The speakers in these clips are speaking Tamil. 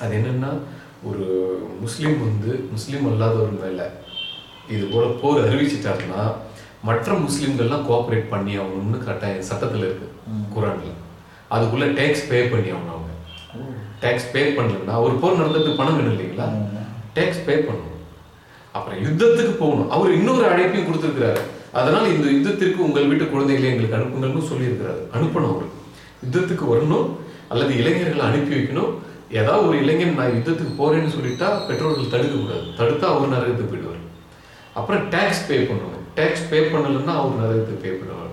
அது என்னன்னா ஒரு முஸ்லீம் வந்து முஸ்லீம் அல்லாதவர் மேலே இது போல போர் அறிவிச்சிட்டாருன்னா மற்ற முஸ்லீம்கள்லாம் கோஆப்ரேட் பண்ணி ஆகணும்னு கட்டாயம் சட்டத்தில் இருக்கு குரான்ல. அதுக்குள்ள டேக்ஸ் பே பண்ணி ஆகணும் அவங்க. டேக்ஸ் பே பண்ணலன்னா ஒரு போர் நடந்ததுக்கு பணம் வேணும் இல்லைங்களா? டேக்ஸ் பே பண்ணணும். அப்புறம் யுத்தத்துக்கு போகணும். அவர் இன்னொரு அழைப்பையும் கொடுத்துருக்கிறாரு. அதனால இந்த யுத்தத்திற்கு உங்கள் வீட்டு குழந்தைகளை எங்களுக்கு அனுப்புங்கள்னு சொல்லியிருக்கிறாரு. அனுப்பணும் அவர். யுத்தத்துக்கு வரணும் அல்லது இளைஞர்களை அனுப்பி வைக்கணும். ஏதாவது ஒரு இளைஞன் நான் யுத்தத்துக்கு போறேன்னு சொல்லிட்டா பெற்றோர்கள் தடுக்க கூடாது. தடுத்தா அவர் நரகத்துக்கு போயிடுவார். அப்புறம் டேக்ஸ் பே பண்ணுவார் டேக்ஸ் பே பண்ணலைன்னா அவர் நரகத்துக்கு பே பண்ணுவார்.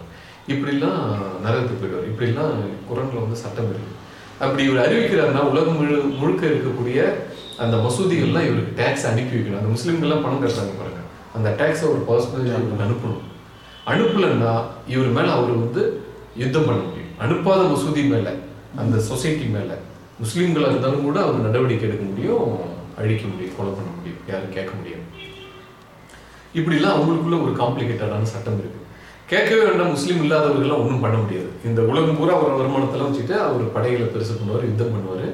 இப்படிலாம் நரகத்துக்கு போயிடுவார். இப்படிலாம் குரன்ல வந்து சட்டம் இருக்கு அப்படி இவர் அறிவிக்கிறாருன்னா உலகம் முழு முழுக்க இருக்கக்கூடிய அந்த மசூதிகள்லாம் இவருக்கு டேக்ஸ் அனுப்பி வைக்கணும். அந்த முஸ்லீம்கள்லாம் பணம் கட்டுறாங்க பாருங்க. அந்த டேக்ஸை ஒரு பர்சனேஜ் இவருக்கு அனுப்பணும். அனுப்பலைன்னா இவர் மேலே அவர் வந்து யுத்தம் பண்ண முடியும். அனுப்பாத மசூதி மேலே அந்த சொசைட்டி மேலே. முஸ்லீம்களாக இருந்தாலும் கூட அவர் நடவடிக்கை எடுக்க முடியும் அழிக்க முடியும் கொலை பண்ண முடியும் யாரும் கேட்க முடியும் இப்படிலாம் அவங்களுக்குள்ள ஒரு காம்ப்ளிகேட்டடான சட்டம் இருக்கு. கேட்கவே வேண்டாம் முஸ்லீம் இல்லாதவர்கள்லாம் ஒன்றும் பண்ண முடியாது. இந்த உலகம் பூரா அவர் வருமானத்தெல்லாம் வச்சுட்டு அவர் படைகளை பெருசு பண்ணுவார் யுத்தம் பண்ணுவார்.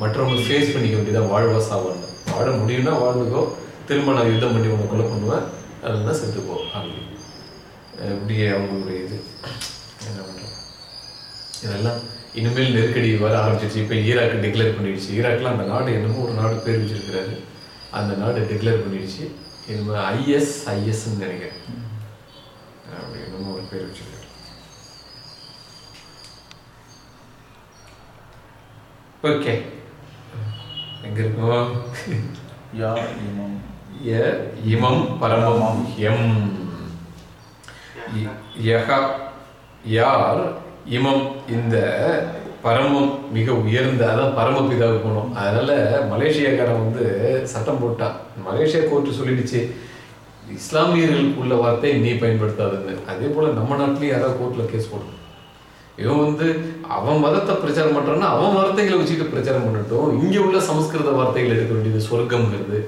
மற்றவங்க ஃபேஸ் பண்ணிக்க வேண்டியதான் வாழ்வா சாவாங்க வாழ முடியும்னா வாழ்ந்துக்கோ. திரும்ப நான் யுத்தம் பண்ணி உன்னை கொலை பண்ணுவேன். தான் செத்துப்போம் அப்படி இப்படியே அவங்களுடைய இது. என்ன பண்ணுறோம் இதெல்லாம் இனிமேல் நெருக்கடி வர ஆரம்பிச்சிருச்சு. இப்போ ஈராக்கு டிக்ளேர் பண்ணிடுச்சு. ஈராக்லாம் அந்த நாடு என்னமோ ஒரு நாடு பேர் வச்சிருக்கிறாரு. அந்த நாடு டிக்ளேர் பண்ணிடுச்சு. இனிமேல் ஐஎஸ் ஐஎஸ்ன்னு நினைக்கிறேன். அப்படி என்னமோ ஒரு பேர் வச்சிருக்காரு. ஓகே எங்க இருக்கோம் யா இமாம். ய இமம் பரமம் எம். யஹ யார்? இமம் இந்த பரமம் மிக உயர்ந்த அதான் பரமபிதாவுக்கு போனோம். அதனால மலேசியாக்காரன் வந்து சட்டம் போட்டான். மலேசியா கோர்ட்டு சொல்லிடுச்சு இஸ்லாமியர்களுக்கு உள்ள வார்த்தை நீ பயன்படுத்தாதுன்னு. அதே போல் நம்ம நாட்டிலையும் யாராவது கோர்ட்டில் கேஸ் போடணும். இவன் வந்து அவன் மதத்தை பிரச்சாரம் பண்ணுறான்னா அவன் வார்த்தைகளை வச்சுக்கிட்டு பிரச்சாரம் பண்ணட்டும். இங்கே உள்ள சமஸ்கிருத வார்த்தைகள் எடுக்க வேண்டியது சொர்க்கம்ங்கிறது.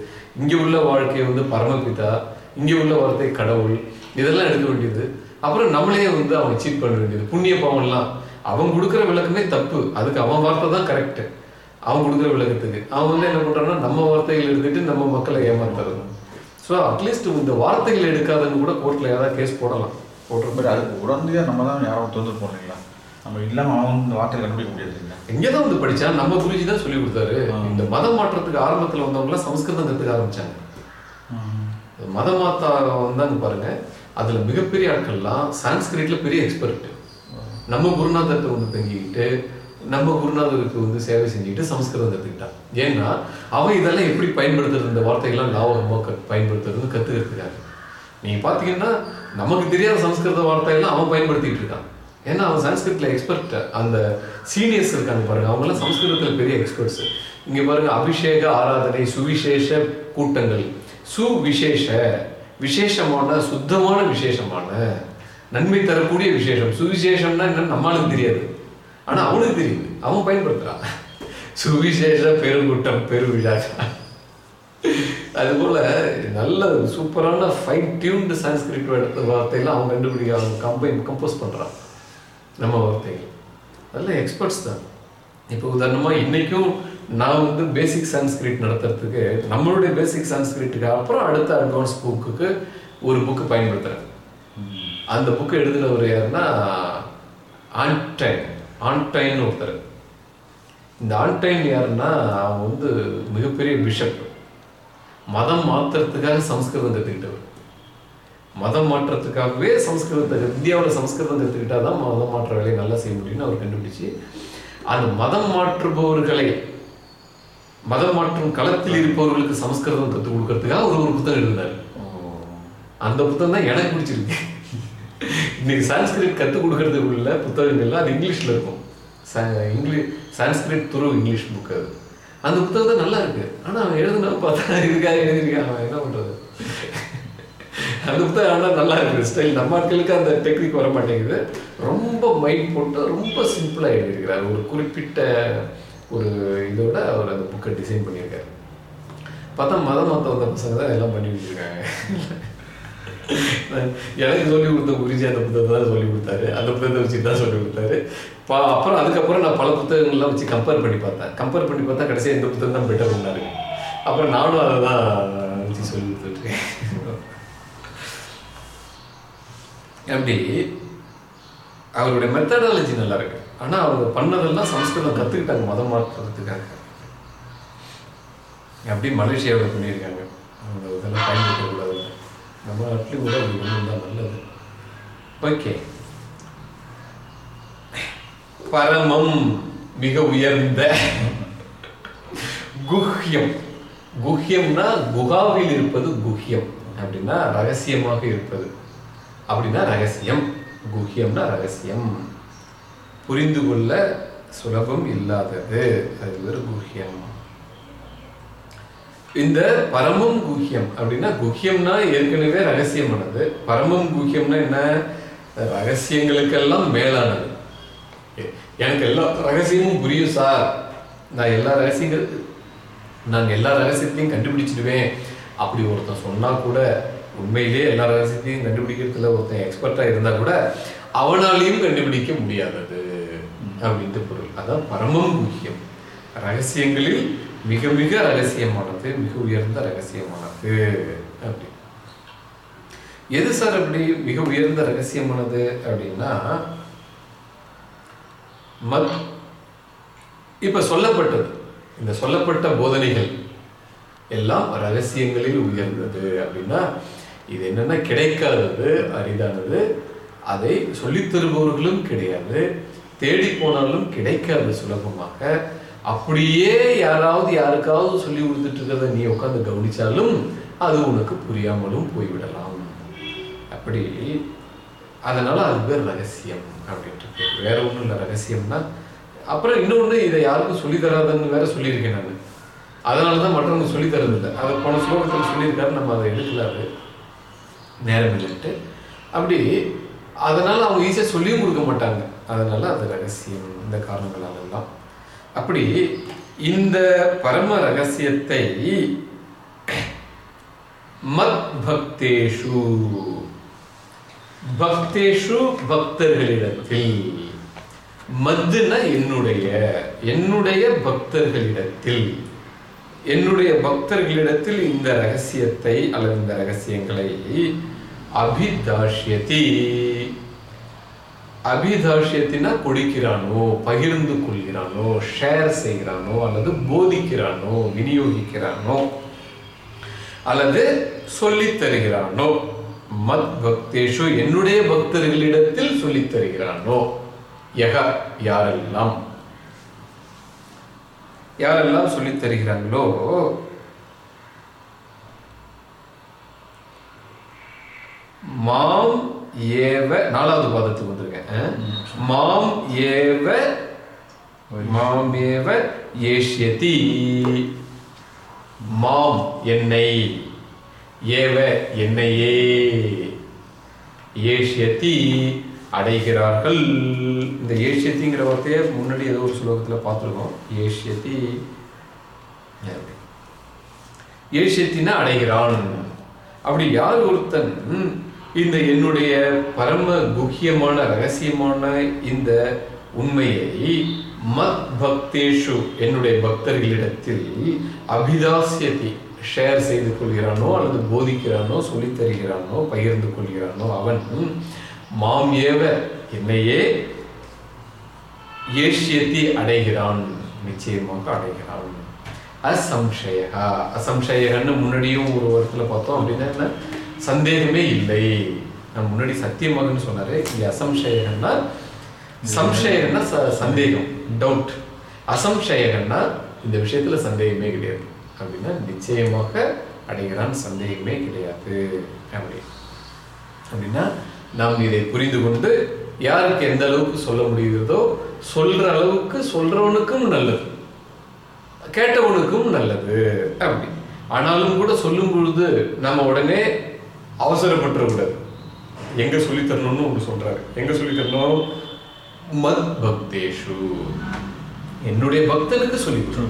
இங்கே உள்ள வாழ்க்கை வந்து பரமபிதா இங்கே உள்ள வார்த்தை கடவுள் இதெல்லாம் எடுக்க வேண்டியது. அப்புறம் நம்மளே வந்து அவன் சீட் பண்ண வேண்டியது. புண்ணிய பாவம்லாம் அவன் கொடுக்குற விளக்கமே தப்பு. அதுக்கு அவன் வார்த்தை தான் கரெக்ட் அவன் கொடுக்குற விளக்கத்துக்கு. அவன் வந்து என்ன பண்றான்னா நம்ம வார்த்தைகள் எடுத்துட்டு நம்ம மக்களை ஏமாத்துறது. ஸோ அட்லீஸ்ட் இந்த வார்த்தைகள் எடுக்காதன்னு கூட கோர்ட்ல ஏதாவது கேஸ் போடலாம். போட்டு பட் அதுக்கு உடனடியாக நம்ம தான் யாரும் தொந்தரவு போடுறீங்களா? நம்ம இல்லாமல் அவன் இந்த வார்த்தையை கண்டுபிடிக்க முடியாது இல்லைங்களா? இங்கதான் வந்து படிச்சா நம்ம குருஜி தான் சொல்லி கொடுத்தாரு. இந்த மதம் மாற்றத்துக்கு ஆரம்பத்துல வந்தவங்க எல்லாம் சமஸ்கிருதம் கத்துக்க ஆரம்பிச்சாங்க. மத மாத்தா வந்தாங்க பாருங்க. அதில் மிகப்பெரிய ஆட்கள்லாம் சான்ஸ்கிரிட்ல பெரிய எக்ஸ்பர்ட் நம்ம குருநாதத்தை வந்து தங்கிக்கிட்டு நம்ம குருநாதருக்கு வந்து சேவை செஞ்சுக்கிட்டு சமஸ்கிருதம் கற்றுக்கிட்டான் ஏன்னா அவன் இதெல்லாம் எப்படி பயன்படுத்துறது? இந்த வார்த்தைகள்லாம் லாபகமா க- பயன்படுத்துறதுன்னு கத்துக்கிறதுக்காக. நீங்கள் பார்த்தீங்கன்னா நமக்கு தெரியாத சமஸ்கிருத வார்த்தையெல்லாம் அவன் பயன்படுத்திட்டு இருக்கான். ஏன்னா அவன் சமஸ்கிருத்ல எக்ஸ்பர்ட் அந்த சீனியர்ஸ் இருக்காங்க பாருங்க அவங்கெல்லாம் சம்ஸ்கிருதத்தில் பெரிய எக்ஸ்பர்ட்ஸ் இங்கே பாருங்க அபிஷேக ஆராதனை சுவிசேஷ கூட்டங்கள். சுவிசேஷ விசேஷமான சுத்தமான விசேஷமான நன்மை தரக்கூடிய விசேஷம். சுவிசேஷம்னா என்னன்னு நம்மளுக்கு தெரியாது. ஆனால் அவனுக்கு தெரியுது. அவன் பயன்படுத்துகிறான் சுவிசேஷ பெருங்கூட்டம் பெருவிழா. அதுபோல் நல்ல சூப்பரான ஃபைன் டியூன்டு சான்ஸ்கிரிட் வார்த்தையெல்லாம் அவன் கண்டுபிடிக்க அவன் கம்பைன் கம்போஸ் பண்ணுறான் நம்ம வார்த்தைகள். நல்ல எக்ஸ்பர்ட்ஸ் தான். இப்போ உதாரணமாக இன்றைக்கும் நான் வந்து பேசிக் சான்ஸ்கிரிட் நடத்துறதுக்கு நம்மளுடைய பேசிக் சான்ஸ்கிரிட்டுக்கு அப்புறம் அடுத்த அட்வான்ஸ் புக்குக்கு ஒரு புக்கு பயன்படுத்துறேன். அந்த புக்கு எழுதினவர் யாருன்னா ஆன்டைன் ஆன்டைன் ஒருத்தர். இந்த ஆன்டைன் யாருன்னா அவன் வந்து மிகப்பெரிய பிஷப் மதம் மாத்துறதுக்காக சமஸ்கிருதம் கத்துக்கிட்டவர். மதம் மாற்றத்துக்காகவே சமஸ்கிருதத்தை இந்தியாவில் சமஸ்கிருதம் கற்றுக்கிட்டா தான் மதம் மாற்ற வேலையை நல்லா செய்ய முடியும்னு அவர் கண்டுபிடிச்சு அந்த மதம் மாற்றுபவர்களை மதம் மாற்றும் களத்தில் இருப்பவர்களுக்கு சமஸ்கிருதம் கற்றுக் கொடுக்கறதுக்காக ஒரு ஒரு புத்தகம் எழுதினார். அந்த புத்தகம் தான் எனக்கு பிடிச்சிருக்கு. இன்னைக்கு சான்ஸ்கிரிட் கற்றுக் கொடுக்கறதுக்கு உள்ள புத்தகங்கள்லாம் அது இங்கிலீஷ்ல இருக்கும். இங்கிலீஷ் சான்ஸ்கிரிட் துரு இங்கிலீஷ் புக் அது. அந்த புத்தகம் தான் நல்லா இருக்கு. ஆனா அவன் எழுதுனா பார்த்தா இதுக்காக எழுதியிருக்கான் அவன் என்ன பண்றது? அந்த புத்தகம் ஆனால் நல்லா இருக்கு. ஸ்டைல் நம்ம ஆட்களுக்கு அந்த டெக்னிக் வர மாட்டேங்குது ரொம்ப மைண்ட் போட்டு ரொம்ப சிம்பிளாக எழுதியிருக்கிறார். ஒரு குறிப்பிட்ட ஒரு இதோட அவர் அந்த புக்கை டிசைன் பண்ணியிருக்காரு. பார்த்தா மதம் மத்த வந்த பசங்க தான் எல்லாம் பண்ணி வச்சிருக்காங்க. எனக்கு சொல்லி கொடுத்த குருஜி அந்த புத்தகத்தை தான் சொல்லி கொடுத்தாரு. அந்த புத்தகத்தை வச்சு தான் சொல்லி கொடுத்தாரு. பா அப்புறம் அதுக்கப்புறம் நான் பல புத்தகங்கள்லாம் வச்சு கம்பேர் பண்ணி பார்த்தேன். கம்பேர் பண்ணி பார்த்தா கடைசியாக இந்த புத்தகம் தான் பெட்டர் பண்ணாரு. அப்புறம் நானும் அதை தான் வச்சு சொல்லி கொடுத்துட்ருக்கேன். அப்படி அவருடைய மெத்தடாலஜி நல்லா இருக்கு. ஆனால் அவங்க பண்ணதெல்லாம் சம்ஸ்கிருதம் கற்றுக்கிட்டாங்க மதம் மாற்றுறதுக்காக அப்படி மலேசியாவில் பண்ணியிருக்காங்க. அவங்க இதெல்லாம் பயன்படுத்தக்கூடாது நம்ம நாட்டிலையும் கூட அப்படி ஒன்று தான் நல்லது. ஓகே. பரமம் மிக உயர்ந்த குஹ்யம். குஹ்யம்னா குகாவில் இருப்பது குஹ்யம். அப்படின்னா ரகசியமாக இருப்பது. அப்படின்னா ரகசியம். குஹ்யம்னா ரகசியம். புரிந்து கொள்ள சுலபம் இல்லாதது. அது ஒரு குஹ்யம். இந்த பரமம் குஹ்யம் அப்படின்னா குஹ்யம்னா ஏற்கனவே ரகசியமானது. பரமம் குஹ்யம்னா என்ன? ரகசியங்களுக்கெல்லாம் மேலானது. எனக்கு எல்லா ரகசியமும் புரியும் சார். நான் எல்லா ரகசியங்கள் நான் எல்லா ரகசியத்தையும் கண்டுபிடிச்சிடுவேன். அப்படி ஒருத்தன் சொன்னா கூட உண்மையிலே எல்லா ரகசியத்தையும் கண்டுபிடிக்கிறதுல ஒருத்தன் எக்ஸ்பர்ட்டா இருந்தா கூட அவனாலையும் கண்டுபிடிக்க முடியாது. அப்படின்ட்டு பொருள். அதான் பரமம் முக்கியம். ரகசியங்களில் மிக மிக ரகசியமானது மிக உயர்ந்த ரகசியமானது அப்படி. எது சார் அப்படி மிக உயர்ந்த ரகசியமானது அப்படின்னா மத் இப்ப சொல்லப்பட்டது. இந்த சொல்லப்பட்ட போதனைகள் எல்லாம் ரகசியங்களில் உயர்ந்தது அப்படின்னா இது என்னென்னா கிடைக்காதது அரிதானது. அதை சொல்லித் தருபவர்களும் கிடையாது. தேடி போனாலும் கிடைக்காது சுலபமாக. அப்படியே யாராவது யாருக்காவது சொல்லி கொடுத்துட்டு இருக்கிறத நீ உட்காந்து கவனிச்சாலும் அது உனக்கு புரியாமலும் போய்விடலாம். அப்படி அதனால அது பேர் ரகசியம் அப்படின்ட்டு வேற ஒன்றும் இல்லை ரகசியம்னா. அப்புறம் இன்னொன்று இதை யாருக்கும் சொல்லித்தராதுன்னு வேற சொல்லியிருக்கேன் நான். அதனால தான் மற்றவங்க சொல்லித்தரதில்லை அவர் போன ஸ்லோகத்தில் சொல்லியிருக்காரு நம்ம அதை எடுக்கலாரு நேரம் இல்லைன்ட்டு. அப்படி அதனால அவங்க ஈஸியாக சொல்லியும் கொடுக்க மாட்டாங்க. அதனால அது ரகசியம் இந்த காரணங்களால எல்லாம். அப்படி இந்த பரம ரகசியத்தை மத் பக்தேஷு பக்தேஷு பக்தர்களிடத்தில். மத்துனா என்னுடைய என்னுடைய பக்தர்களிடத்தில். என்னுடைய பக்தர்களிடத்தில் இந்த ரகசியத்தை அல்லது இந்த ரகசியங்களை அபிதாஷ்யதி. அபிதாஷ்யத்தினா கொடுக்கிறானோ பகிர்ந்து கொள்கிறானோ ஷேர் செய்கிறானோ அல்லது போதிக்கிறானோ விநியோகிக்கிறானோ அல்லது சொல்லித் தருகிறானோ மத் பக்தேஷு என்னுடைய பக்தர்களிடத்தில் சொல்லித் தருகிறானோ யக யாரெல்லாம்? யாரெல்லாம் சொல்லித் தருகிறாங்களோ? மாம் ஏவ நாலாவது பாதத்துக்கு வந்திருக்கேன். மாம் ஏவ மாம் ஏவ ஏஷ்யதி. மாம் என்னை ஏவ என்னையே. ஏஷ்யதி அடைகிறார்கள். இந்த ஏஷ்யத்திங்கிற வார்த்தையை முன்னாடி ஏதோ ஒரு ஸ்லோகத்தில் பார்த்துருக்கோம். ஏஷ்யதி ஏஷ்யத்தின்னா அடைகிறான். அப்படி யார் ஒருத்தன்? இந்த என்னுடைய பரம குக்கியமான ரகசியமான இந்த உண்மையை மத் பக்தேஷு என்னுடைய பக்தர்களிடத்தில் அபிதாசியத்தை ஷேர் செய்து கொள்கிறானோ அல்லது போதிக்கிறானோ சொல்லித் தருகிறானோ பகிர்ந்து கொள்கிறானோ அவன் மாம் ஏவ என்னையே ஏஷ்யத்தி அடைகிறான் நிச்சயமாக அடைகிறான். அசம்சயா அசம்சயகன்னு முன்னாடியும் ஒரு இடத்துல பார்த்தோம் அப்படின்னா என்ன? சந்தேகமே இல்லை. நான் முன்னாடி சத்தியமாகன்னு சொன்னாரு. இங்க அசம்சயகன்னா சம்சயகன்னா ச- சந்தேகம் டவுட் அசம்சயகன்னா இந்த விஷயத்துல சந்தேகமே கிடையாது. அப்படின்னா நிச்சயமாக அடைகிறான் சந்தேகமே கிடையாது. அப்படி. அப்படின்னா நாம் இதை புரிந்து கொண்டு யாருக்கு எந்த அளவுக்கு சொல்ல முடிகிறதோ சொல்ற அளவுக்கு சொல்றவனுக்கும் நல்லது. கேட்டவனுக்கும் நல்லது. அப்படி. ஆனாலும் கூட சொல்லும் பொழுது நம்ம உடனே அவசரப்பட்டுறக்கூடாது எங்க சொல்லி தரணும்னு ஒன்று சொல்றாரு. எங்க சொல்லி தரணும் மத் பக்தேஷு என்னுடைய பக்தனுக்கு சொல்லி கொடு.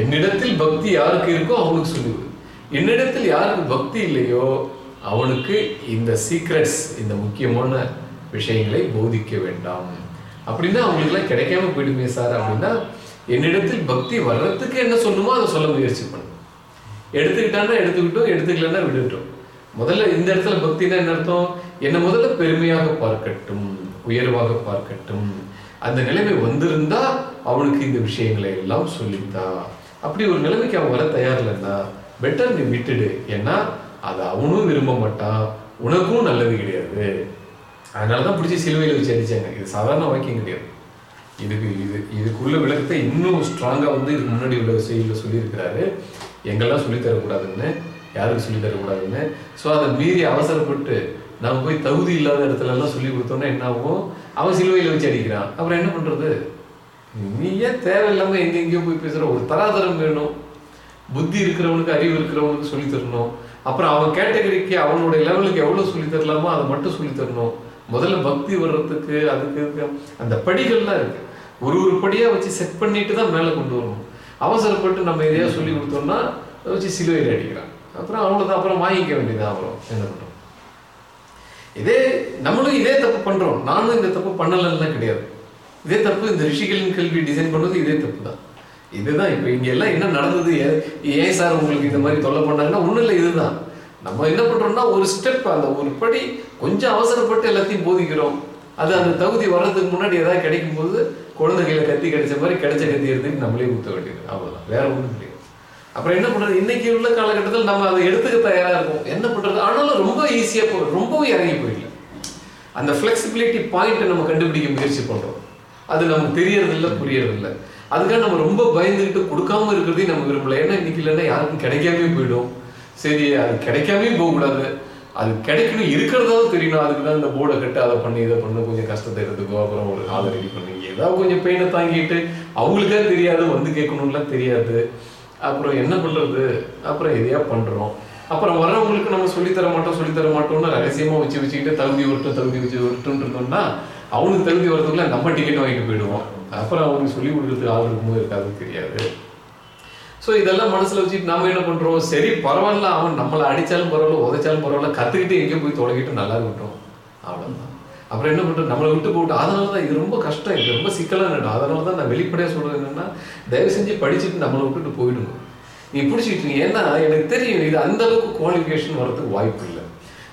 என்னிடத்தில் பக்தி யாருக்கு இருக்கோ அவனுக்கு சொல்லி கொடு. என்னிடத்தில் யாருக்கு பக்தி இல்லையோ அவனுக்கு இந்த சீக்ரெட்ஸ் இந்த முக்கியமான விஷயங்களை போதிக்க வேண்டாம். அப்படின்னா அவங்களுக்குலாம் கிடைக்காம போயிடுமே சார் அப்படின்னா என்னிடத்தில் பக்தி வர்றதுக்கு என்ன சொல்லணுமோ அதை சொல்ல முயற்சி பண்ணு. எடுத்துக்கிட்டான்னா எடுத்துக்கிட்டோம் எடுத்துக்கலன்னா விடட்டும் முதல்ல இந்த இடத்துல பக்தினா என்ன அர்த்தம்? என்னை முதல்ல பெருமையாக பார்க்கட்டும் உயர்வாக பார்க்கட்டும். அந்த நிலைமை வந்திருந்தா அவனுக்கு இந்த விஷயங்களை எல்லாம் சொல்லித்தா. அப்படி ஒரு நிலைமைக்கு அவன் வர தயார் இல்லைன்னா பெட்டர் நீ விட்டுடு. ஏன்னா அதை அவனும் விரும்ப மாட்டான். உனக்கும் நல்லது கிடையாது. அதனாலதான் பிடிச்சி சிலுவையில் வச்சு அடிச்சாங்க. இது சாதாரண வாக்கியம் கிடையாது. இதுக்கு இது இதுக்குள்ள விளக்கத்தை இன்னும் ஸ்ட்ராங்கா வந்து இதுக்கு முன்னாடி உள்ள செய்தியில் சொல்லியிருக்கிறாரு. எங்கெல்லாம் சொல்லித் யாருக்கும் யாருக்கு சொல்லித் தரக்கூடாதுன்னு. ஸோ அதை மீறி அவசரப்பட்டு நம்ம போய் தகுதி இல்லாத இடத்துல எல்லாம் சொல்லி கொடுத்தோன்னா என்ன ஆகும்? அவன் சிலுவையில் வச்சு அடிக்கிறான். அப்புறம் என்ன பண்றது? நீ ஏன் தேவையில்லாம எங்கேயோ போய் பேசுற. ஒரு தராதரம் வேணும். புத்தி இருக்கிறவனுக்கு அறிவு இருக்கிறவனுக்கு சொல்லி தரணும். அப்புறம் அவன் கேட்டகரிக்கு அவனுடைய லெவலுக்கு எவ்வளவு சொல்லி தரலாமோ அதை மட்டும் சொல்லி தரணும். முதல்ல பக்தி வர்றதுக்கு அதுக்கு அந்த படிகள்லாம் இருக்கு. ஒரு ஒரு படியா வச்சு செட் பண்ணிட்டு தான் மேலே கொண்டு வரணும். அவசரப்பட்டு நம்ம எதையா சொல்லி கொடுத்தோம்னா அதை வச்சு சிலுவையில் அடிக்கிறான். அப்புறம் அவ்வளோதான் அப்புறம் வாங்கிக்க வேண்டியதான் அப்புறம் என்ன பண்ணுறோம் இதே நம்மளும் இதே தப்பு பண்றோம். நானும் இந்த தப்பு பண்ணலன்னா கிடையாது. இதே தப்பு இந்த ரிஷிகளின் கல்வி டிசைன் பண்ணுறது இதே தப்பு தான் இதுதான் இப்போ இங்கே எல்லாம் என்ன நடந்தது? ஏ- ஏன் சார் உங்களுக்கு இந்த மாதிரி தொல்லை பண்ணாங்கன்னா ஒண்ணும் இல்லை இதுதான். நம்ம என்ன பண்ணுறோம்னா ஒரு ஸ்டெப் அந்த ஒரு படி கொஞ்சம் அவசரப்பட்டு எல்லாத்தையும் போதிக்கிறோம். அது அந்த தகுதி வர்றதுக்கு முன்னாடி ஏதாவது கிடைக்கும் போது குழந்தைகளை கத்தி கிடைச்ச மாதிரி கிடைச்ச கத்தி எடுத்துட்டு நம்மளே ஊற்ற வேண்டியது. அவ்வளோதான் வேற ஒன்றும் கிடையாது. அப்புறம் என்ன பண்றது? இன்னைக்கு உள்ள காலகட்டத்தில் நம்ம அதை எடுத்துக்க தயாரா இருக்கும். என்ன பண்றது? ஆனாலும் ரொம்ப ஈஸியா போ ரொம்பவும் இறங்கி போயிடல அந்த ஃப்ளெக்சிபிலிட்டி பாயிண்ட்டை நம்ம கண்டுபிடிக்க முயற்சி பண்றோம். அது நமக்கு தெரியறதில்ல புரியறதில்ல. அதுக்காக நம்ம ரொம்ப பயந்துக்கிட்டு கொடுக்காம இருக்கிறதே நம்ம விரும்பல. ஏன்னா இன்னைக்கு இல்லைன்னா யாருக்கும் கிடைக்காமே போயிடும். சரி அது கிடைக்காமே போகக்கூடாது. அது கிடைக்கணும் இருக்கிறதாவது தெரியணும். அதுக்கு தான் இந்த போர்டை கட்டு அதை பண்ணி இதை பண்ணு கொஞ்சம் கஷ்டத்தை எடுத்துக்கோ. அப்புறம் ஒரு ஆளை ரெடி பண்ணி. ஏதாவது கொஞ்சம் பெயினை தாங்கிட்டு அவங்களுக்கே தெரியாது வந்து கேட்கணும்லாம் தெரியாது. அப்புறம் என்ன பண்ணுறது அப்புறம் எதையா பண்ணுறோம் அப்புறம் வர்றவங்களுக்கு நம்ம சொல்லித்தர மாட்டோம் சொல்லித் தர மாட்டோம்னு ரகசியமாக வச்சு வச்சுக்கிட்டு தகுதி வரட்டும் தகுதி வச்சு வரட்டும் இருந்தோம்னா அவனுக்கு தகுதி வரதுக்குள்ள நம்ம டிக்கெட் வாங்கிட்டு போயிடுவோம். அப்புறம் அவனுக்கு சொல்லி கொடுக்குறதுக்கு ஆள் இருக்கும்போது இருக்காது தெரியாது. ஸோ இதெல்லாம் மனசில் வச்சுட்டு நாம என்ன பண்ணுறோம் சரி பரவாயில்ல அவன் நம்மளை அடிச்சாலும் பரவாயில்ல உதைச்சாலும் பரவாயில்ல கற்றுக்கிட்டு எங்கேயும் போய் தொடங்கிட்டு நல்லா இருக்கட்டும். அவ்வளோதான் அப்புறம் என்ன பண்ணுறது நம்மளை விட்டு போட்டு அதனால தான் இது ரொம்ப கஷ்டம். இது ரொம்ப சிக்கலான இடம் அதனால தான் நான் வெளிப்படையாக சொல்கிறது என்னென்னா தயவு செஞ்சு படிச்சுட்டு நம்மளை விட்டுட்டு போயிடுங்க. நீ பிடிச்சிட்டு ஏன்னா எனக்கு தெரியும் இது அந்த அளவுக்கு குவாலிஃபிகேஷன் வரதுக்கு வாய்ப்பு இல்லை.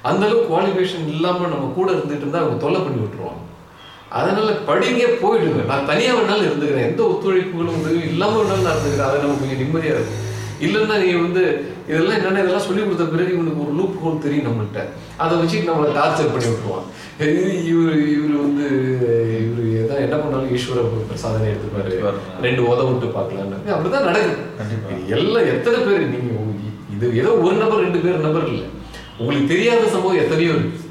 அந்தளவுக்கு குவாலிஃபிகேஷன் இல்லாமல் நம்ம கூட இருந்துகிட்டு இருந்தால் அவங்க தொல்லை பண்ணி விட்டுருவாங்க. அதனால் படிங்க போயிடுங்க. நான் தனியாக வேணாலும் இருந்துக்கிறேன். எந்த ஒத்துழைப்புகளும் உதவியும் இல்லாமல் வேணாலும் நான் இருந்துக்கிறேன். அதை நமக்கு கொஞ்சம் நிம்மதியாக இருக்கும் இல்லைன்னா நீ வந்து இதெல்லாம் என்னென்ன இதெல்லாம் சொல்லி கொடுத்த பிறகு இவனுக்கு ஒரு லூப் ஹோல் தெரியும் நம்மள்ட்ட. அதை வச்சுட்டு நம்மளை டார்ச்சர் பண்ணி விட்டுருவான். இவர் இவர் வந்து இவர் ஏதாவது என்ன பண்ணாலும் ஈஸ்வர பிரசாதனை எடுத்துப்பாரு. ரெண்டு உத விட்டு பார்க்கலான்னு. அப்படிதான் நடக்குது. எல்லாம் எத்தனை பேர் நீங்க இது ஏதோ ஒரு நபர் ரெண்டு பேர் நபர் இல்லை. உங்களுக்கு தெரியாத சம்பவம் எத்தனையோ இருக்கு.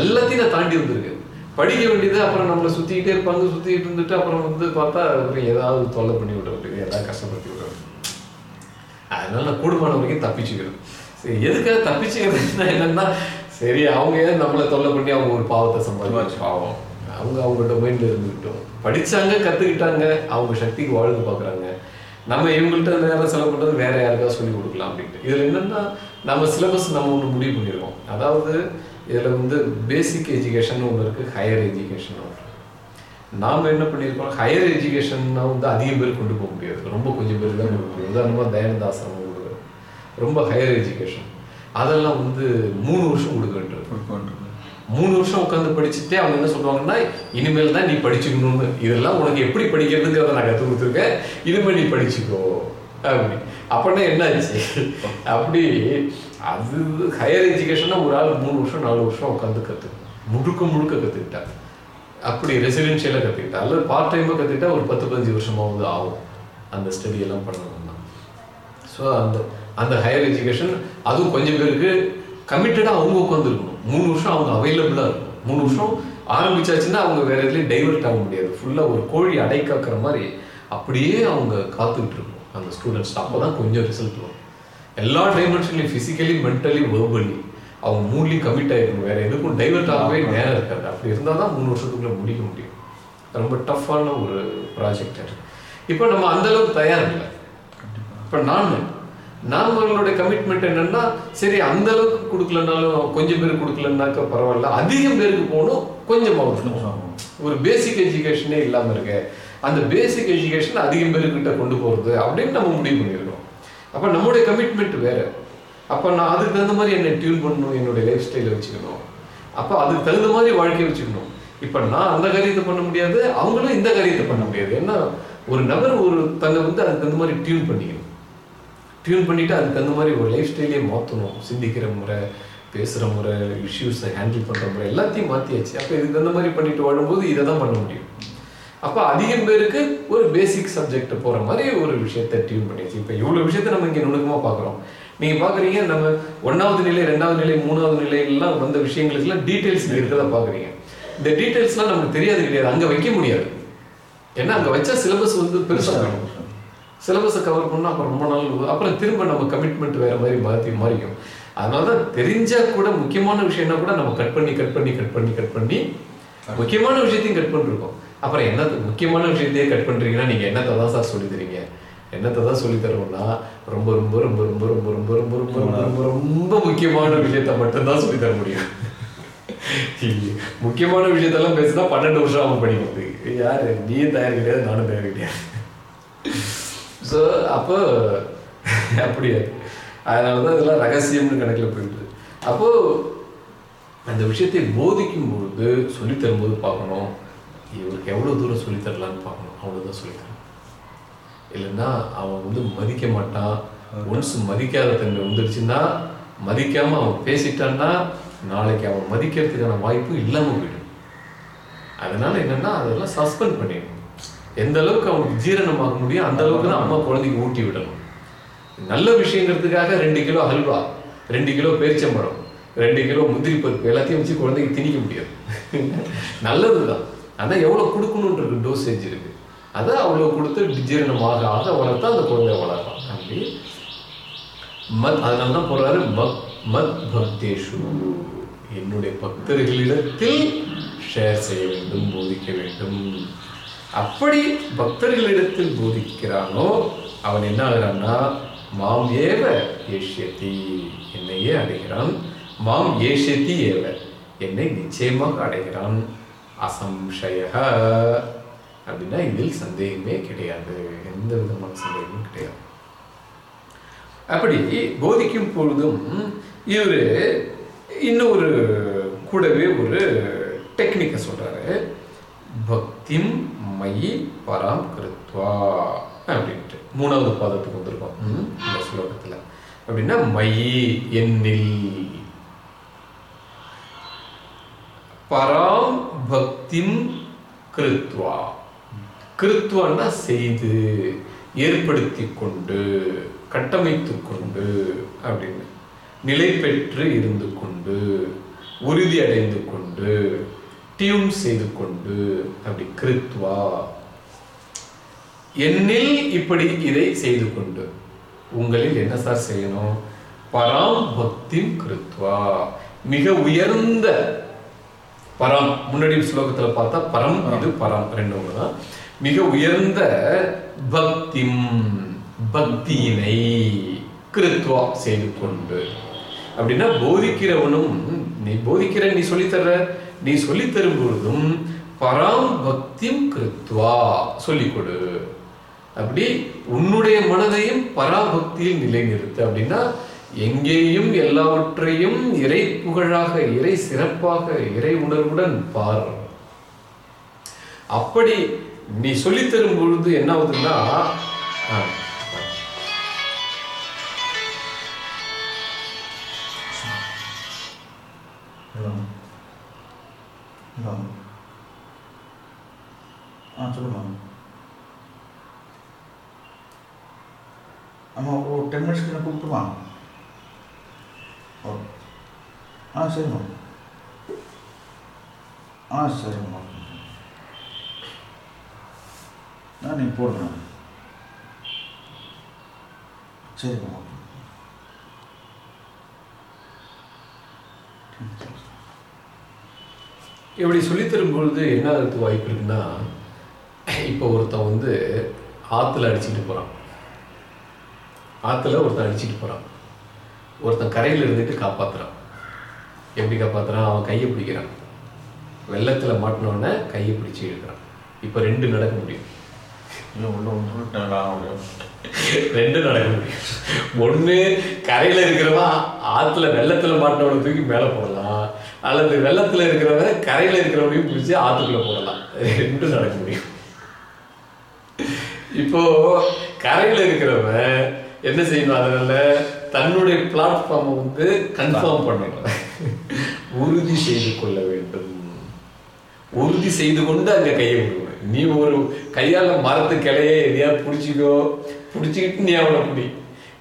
எல்லாத்தையும் நான் தாண்டி வந்திருக்கேன். படிக்க வேண்டியது அப்புறம் நம்மளை சுத்திக்கிட்டே இருப்பாங்க சுத்திக்கிட்டு இருந்துட்டு அப்புறம் வந்து பார்த்தா அப்புறம் ஏதாவது தொல்லை பண்ணி விட வேண்டியது ஏதாவது கஷ்டப்படுத்தி அதனால நான் கூடுமான வரைக்கும் தப்பிச்சுக்கிறேன் சரி எதுக்காக தப்பிச்சுக்கிறதுன்னா என்னன்னா சரி அவங்க ஏன் நம்மளை தொல்லை பண்ணி அவங்க ஒரு பாவத்தை சம்பாதிச்சு பாவம். அவங்க அவங்க டொமைன்ல இருந்துக்கிட்டோம் படிச்சாங்க கத்துக்கிட்டாங்க அவங்க சக்திக்கு வாழ்ந்து பார்க்கறாங்க. நம்ம இவங்கள்ட்ட நேரம் செலவு பண்றது வேற யாருக்காவது சொல்லி கொடுக்கலாம் அப்படின்ட்டு. இதுல என்னன்னா நம்ம சிலபஸ் நம்ம ஒன்று முடிவு பண்ணியிருக்கோம் அதாவது இதுல வந்து பேசிக் எஜுகேஷன் ஒன்று இருக்கு ஹையர் எஜுகேஷன் ஒன்று நாம என்ன பண்ணியிருக்கோம்? ஹையர் எஜுகேஷன்னா வந்து அதிக பேர் கொண்டு போக முடியாது. ரொம்ப கொஞ்சம் பேர் தான் கொண்டு போக முடியும். உதாரணமாக கொடுக்குறோம் ரொம்ப ஹையர் எஜுகேஷன் அதெல்லாம் வந்து மூணு வருஷம் கொடுக்கன்றது மூணு வருஷம் உட்காந்து படிச்சுட்டே அவங்க என்ன சொல்லுவாங்கன்னா இனிமேல் தான் நீ படிச்சுக்கணும்னு. இதெல்லாம் உனக்கு எப்படி படிக்கிறதுங்கிறத நான் கற்றுக் கொடுத்துருக்கேன். இனிமேல் நீ படிச்சுக்கோ. அப்படி. அப்படின்னா என்ன ஆச்சு அப்படி அது ஹையர் எஜுகேஷனா ஒரு ஆள் மூணு வருஷம் நாலு வருஷம் உட்காந்து கற்றுக்கணும் முழுக்க முழுக்க கற்றுக்கிட்டா அப்படி ரெசிடென்ஷியலாக கற்றுக்கிட்டா அல்லது பார்ட் டைமாக கற்றுக்கிட்டா ஒரு பத்து பதினஞ்சு வருஷமாவது ஆகும். அந்த ஸ்டடி எல்லாம் பண்ணணும்னா. ஸோ அந்த அந்த ஹையர் எஜுகேஷன் அதுவும் கொஞ்சம் பேருக்கு கமிட்டடாக அவங்க உட்காந்துருக்கணும் மூணு வருஷம் அவங்க அவைலபிளாக இருக்கும் மூணு வருஷம் ஆரம்பிச்சாச்சுன்னா அவங்க வேற எதுலேயும் டைவர்ட் ஆக முடியாது. ஃபுல்லாக ஒரு கோழி அடை மாதிரி அப்படியே அவங்க காத்துக்கிட்டு இருக்கணும். அந்த ஸ்டூடெண்ட்ஸ் அப்போ தான் கொஞ்சம் ரிசல்ட் வரும். எல்லா டைமென்ஷன்லையும் ஃபிசிக்கலி மென்டலி வெர்பலி அவங்க மூணுலையும் கமிட் ஆகிருக்கணும் வேற எதுக்கும் டைவர்ட் ஆகவே நேரம் இருக்காது. அப்படி இருந்தால் தான் மூணு வருஷத்துக்குள்ள முடிக்க முடியும். ரொம்ப டஃப்பான ஒரு ப்ராஜெக்ட் அது. இப்போ நம்ம அந்த அளவுக்கு தயார் இல்லை. இப்போ நான் நாமளுடைய கமிட்மெண்ட் என்னன்னா சரி அந்த அளவுக்கு கொடுக்கலனாலும் கொஞ்சம் பேர் கொடுக்கலன்னாக்கா பரவாயில்ல. அதிகம் பேருக்கு போகணும் கொஞ்சமாக ஒரு பேசிக் எஜுகேஷனே இல்லாமல் இருக்கு. அந்த பேசிக் எஜுகேஷன் அதிகம் பேருக்கிட்ட கொண்டு போகிறது அப்படின்னு நம்ம முடிவு பண்ணியிருக்கோம். அப்போ நம்முடைய கமிட்மெண்ட் வேறு. அப்போ நான் அதுக்கு தகுந்த மாதிரி என்னை டியூன் பண்ணணும் என்னுடைய லைஃப் ஸ்டைலை வச்சுக்கணும். அப்போ அதுக்கு தகுந்த மாதிரி வாழ்க்கையை வச்சுக்கணும். இப்போ நான் அந்த காரியத்தை பண்ண முடியாது அவங்களும் இந்த காரியத்தை பண்ண முடியாது. ஏன்னா ஒரு நபர் ஒரு தன்னை வந்து அதுக்கு தகுந்த மாதிரி டியூன் பண்ணிக்கணும். டியூன் பண்ணிட்டு அதுக்கு தகுந்த மாதிரி ஒரு லைஃப் ஸ்டைலே மாற்றணும் சிந்திக்கிற முறை பேசுகிற முறை இஷ்யூஸை ஹேண்டில் பண்ணுற முறை எல்லாத்தையும் மாற்றியாச்சு அப்போ இதுக்கு தகுந்த மாதிரி பண்ணிட்டு வாழும்போது இதை தான் பண்ண முடியும். அப்போ அதிகம் பேருக்கு ஒரு பேசிக் சப்ஜெக்ட் போகிற மாதிரி ஒரு விஷயத்தை டியூன் பண்ணியாச்சு. இப்போ இவ்வளோ விஷயத்த நம்ம இங்கே நுணுக்கமாக பார்க்குறோம். நீங்கள் பார்க்குறீங்க நம்ம ஒன்றாவது நிலை ரெண்டாவது நிலை மூணாவது நிலையெல்லாம் வந்த விஷயங்களுக்குலாம் டீட்டெயில்ஸ் இருக்கிறத பார்க்குறீங்க இந்த டீட்டெயில்ஸ்லாம் நமக்கு தெரியாது கிடையாது. அங்கே வைக்க முடியாது. ஏன்னா அங்கே வச்சா சிலபஸ் வந்து பெருசாக இருக்கும் சிலபஸை கவர் பண்ணால் அப்புறம் ரொம்ப நாள் அப்புறம் திரும்ப நம்ம கமிட்மெண்ட் வேற மாதிரி மாற்றி மாறிக்கும். அதனால தான் தெரிஞ்சா கூட முக்கியமான விஷயம்னா கூட நம்ம கட் பண்ணி கட் பண்ணி கட் பண்ணி கட் பண்ணி முக்கியமான விஷயத்தையும் கட் பண்ணிருக்கோம். அப்புறம் என்ன முக்கியமான விஷயத்தையே கட் பண்றீங்கன்னா நீங்க என்னத்தை தான் சார் சொல்லி தரீங்க? என்னத்தை தான் சொல்லி தருவோம்னா ரொம்ப ரொம்ப ரொம்ப ரொம்ப ரொம்ப ரொம்ப ரொம்ப ரொம்ப ரொம்ப ரொம்ப முக்கியமான விஷயத்த மட்டும்தான் சொல்லி தர முடியும். முக்கியமான விஷயத்தெல்லாம் பேசினா பன்னெண்டு வருஷம் அவன் படிக்கிறது யாரு? நீயும் தயார் கிடையாது நானும் தயார் கிடையாது ஸோ அப்போ அப்படியா அதனால தான் இதெல்லாம் ரகசியம்னு கணக்கில் போயிடுது அப்போ அந்த விஷயத்தை போதிக்கும் பொழுது சொல்லித் தரும்போது பார்க்கணும். இவருக்கு எவ்வளோ தூரம் சொல்லித் தரலான்னு பார்க்கணும். அவ்வளோதான் சொல்லித் தரணும். இல்லைன்னா அவன் வந்து மதிக்க மாட்டான். ஒன்ஸ் மதிக்காத தன்மை வந்துடுச்சுன்னா மதிக்காம அவன் பேசிட்டான்னா நாளைக்கு அவன் மதிக்கிறதுக்கான வாய்ப்பு இல்லாமல் போயிடும். அதனால என்னன்னா அதெல்லாம் சஸ்பெண்ட் பண்ணிடணும். எந்த அளவுக்கு அவனுக்கு ஜீரணமாக முடியும் அந்த அளவுக்கு தான் அம்மா குழந்தைக்கு ஊட்டி விடணும். நல்ல விஷயங்கிறதுக்காக ரெண்டு கிலோ ஹல்வா ரெண்டு கிலோ பேரிச்சம்பழம் ரெண்டு கிலோ முந்திரி பருப்பு எல்லாத்தையும் வச்சு குழந்தைக்கு திணிக்க முடியாது. நல்லது தான் அதான் எவ்வளோ கொடுக்கணுன்றது டோசேஜ் செஞ்சிருக்கு அதை அவ்வளோ கொடுத்து ஜீரணமாக ஆக வளர்த்தா அந்த குழந்தை வளரலாம் அப்படி மத் அதனால தான் போடுறாரு மத் மத் பக்தேஷு. என்னுடைய பக்தர்களிடத்தில் ஷேர் செய்ய வேண்டும் போதிக்க வேண்டும். அப்படி பக்தர்களிடத்தில் போதிக்கிறானோ அவன் என்ன ஆகிறான்னா மாம் ஏவ ஏஷ்யதி. என்னையே அடைகிறான். மாம் ஏஷியத்தி ஏவ. என்னை நிச்சயமாக அடைகிறான். அசம்சய அப்படின்னா இதில் சந்தேகமே கிடையாது. எந்த விதமான சந்தேகமும் கிடையாது. அப்படி போதிக்கும் பொழுதும் இவர் இன்னொரு கூடவே ஒரு டெக்னிக்கை சொல்கிறாரு பக்திம் மயி பராம் கிருத்வா அப்படின்ட்டு. மூணாவது பாதத்துக்கு வந்திருக்கோம். இந்த ஸ்லோகத்தில். அப்படின்னா மயி என்னில். பராம் பக்திம் கிருத்வா. கிருத்வான்னா செய்து ஏற்படுத்தி கொண்டு கட்டமைத்து கொண்டு அப்படின்னு. நிலை பெற்று இருந்து கொண்டு உறுதி அடைந்து கொண்டு டியூன் செய்து கொண்டு அப்படி கிருத்வா என்னில் இப்படி இதை செய்து கொண்டு. உங்களில் என்ன சார் செய்யணும்? பராம் பக்திம் கிருத்வா மிக உயர்ந்த பரம். முன்னாடி ஸ்லோகத்தில் பார்த்தா பரம் இது பரம். ரெண்டு ஒன்று தான் மிக உயர்ந்த பக்திம் பக்தியினை கிருத்வா செய்து கொண்டு. அப்படின்னா போதிக்கிறவனும் நீ போதிக்கிற நீ சொல்லித்தர நீ சொல்லித்தரும் பொழுதும் பராம் பக்திம் கிருத்வா சொல்லிக் கொடு. அப்படி உன்னுடைய மனதையும் பராபக்தியில் நிலைநிறுத்து. அப்படின்னா எங்கேயும் எல்லாவற்றையும் இறை புகழாக இறை சிறப்பாக இறை உணர்வுடன் பார். அப்படி நீ சொல்லித்தரும் பொழுது என்ன ஆகுதுன்னா ஆமா ஒரு டென் மினிட்ஸ்க்கு நான் கூப்பிட்டுமா? ஆ சரிம்மா. ஆ சரிம்மா. ஆ நீங்கள் போடுங்க சரி இப்படி சொல்லித் தரும்பொழுது என்ன ஆகிறதுக்கு வாய்ப்பு இருக்குன்னா இப்போ ஒருத்தன் வந்து ஆற்றுல அடிச்சுட்டு போகிறான் ஆற்றுல ஒருத்தன் அடிச்சிட்டு போகிறான் ஒருத்தன் கரையில் இருந்துட்டு காப்பாத்துறான். எப்படி காப்பாத்துறான்? அவன் கையை பிடிக்கிறான். வெள்ளத்தில் மாட்டினோடனே கையை பிடிச்சி இழுக்கிறான். இப்போ ரெண்டு நடக்க முடியும் இல்லை உள்ள ஒன்று முடியும் ரெண்டு நடக்க முடியும். ஒண்ணு கரையில இருக்கிறவன் ஆத்துல வெள்ளத்துல மாட்டினவனை தூக்கி மேல போடலாம். அல்லது வெள்ளத்துல இருக்கிறவன் கரையில இருக்கிறவனையும் பிடிச்சி ஆற்றுக்குள்ளே போடலாம். ரெண்டும் நடக்க முடியும். இப்போ கரையில இருக்கிறவன் என்ன செய்யணும் அதனால? தன்னுடைய பிளாட்ஃபார்மை வந்து கன்ஃபார்ம் பண்ணணும். உறுதி செய்து கொள்ள வேண்டும். உறுதி செய்து கொண்டு அங்க கையை விடுவேன் நீ ஒரு கையால மரத்து கிளைய எதையாவது பிடிச்சிக்கோ பிடிச்சிக்கிட்டு நீ அவனை பிடி.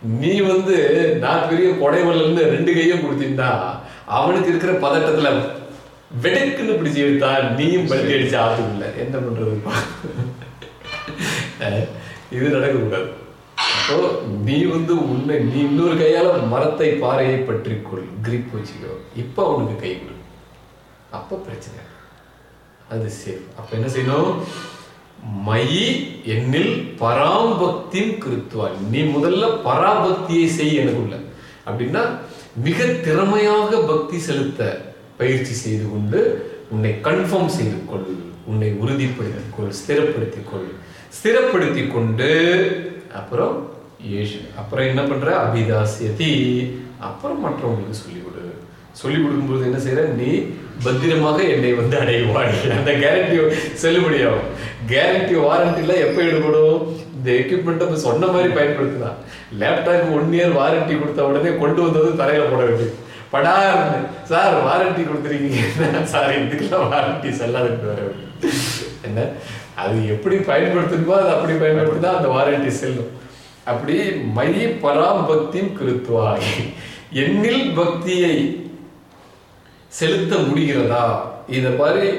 நீ வந்து நான் பெரிய கொடைவல்லன்னு ரெண்டு கையும் கொடுத்தீங்கன்னா அவனுக்கு இருக்கிற பதட்டத்துல வெடுக்குன்னு பிடிச்சி எடுத்தா நீயும் பல்ட்டி அடிச்சு ஆத்துக்குள்ள என்ன பண்றதுப்பா அஹ் இது நடக்கக்கூடாது. அப்போ நீ வந்து உன்னை நீ இன்னொரு கையால மரத்தை பாறையை பற்றிக்கொள். கிரிப் வச்சுக்கோ. இப்போ அவனுக்கு கை கொடு. அப்போ பிரச்சனை. அது சேஃப் அப்ப என்ன செய்யணும்? மயி என்னில் பராம்பக்தியும் கிருத்துவா. நீ முதல்ல பராபக்தியை செய் எனக்குள்ள. அப்படின்னா மிக திறமையாக பக்தி செலுத்த பயிற்சி செய்து கொண்டு உன்னை கன்ஃபார்ம் செய்து கொள். உன்னை உறுதிப்படுத்திக் கொள் ஸ்திரப்படுத்திக் கொள். ஸ்திரப்படுத்தி கொண்டு அப்புறம் ஏஷு. அப்புறம் என்ன பண்ற? அபிதாசியதி. அப்புறம் மற்றவங்களுக்கு சொல்லிக் கொடு. சொல்லிக் கொடுக்கும்போது என்ன செய்யற நீ பத்திரமாக என்னை வந்து அடைவாள் அந்த கேரண்டி செல்லுபடியாகும் கேரண்டி வாரண்டிலாம் எப்போ எடுக்கணும்? இந்த எக்யூப்மெண்ட்டை சொன்ன மாதிரி பயன்படுத்தலாம் லேப்டாப் ஒன் இயர் வாரண்டி கொடுத்த உடனே கொண்டு வந்தது தரையில் போட வேண்டியது. படார்னு. சார் வாரண்டி கொடுத்துருக்கீங்க. சார் இதுக்கெல்லாம் வாரண்டி செல்லாதுன்னு வர என்ன? அது எப்படி பயன்படுத்தணுமோ அது அப்படி பயன்படுத்தினா அந்த வாரண்டி செல்லும். அப்படி மயி பராம் பக்தியும் கிருத்துவாய். என்னில் பக்தியை செலுத்த முடிகிறதா? இத மாதிரி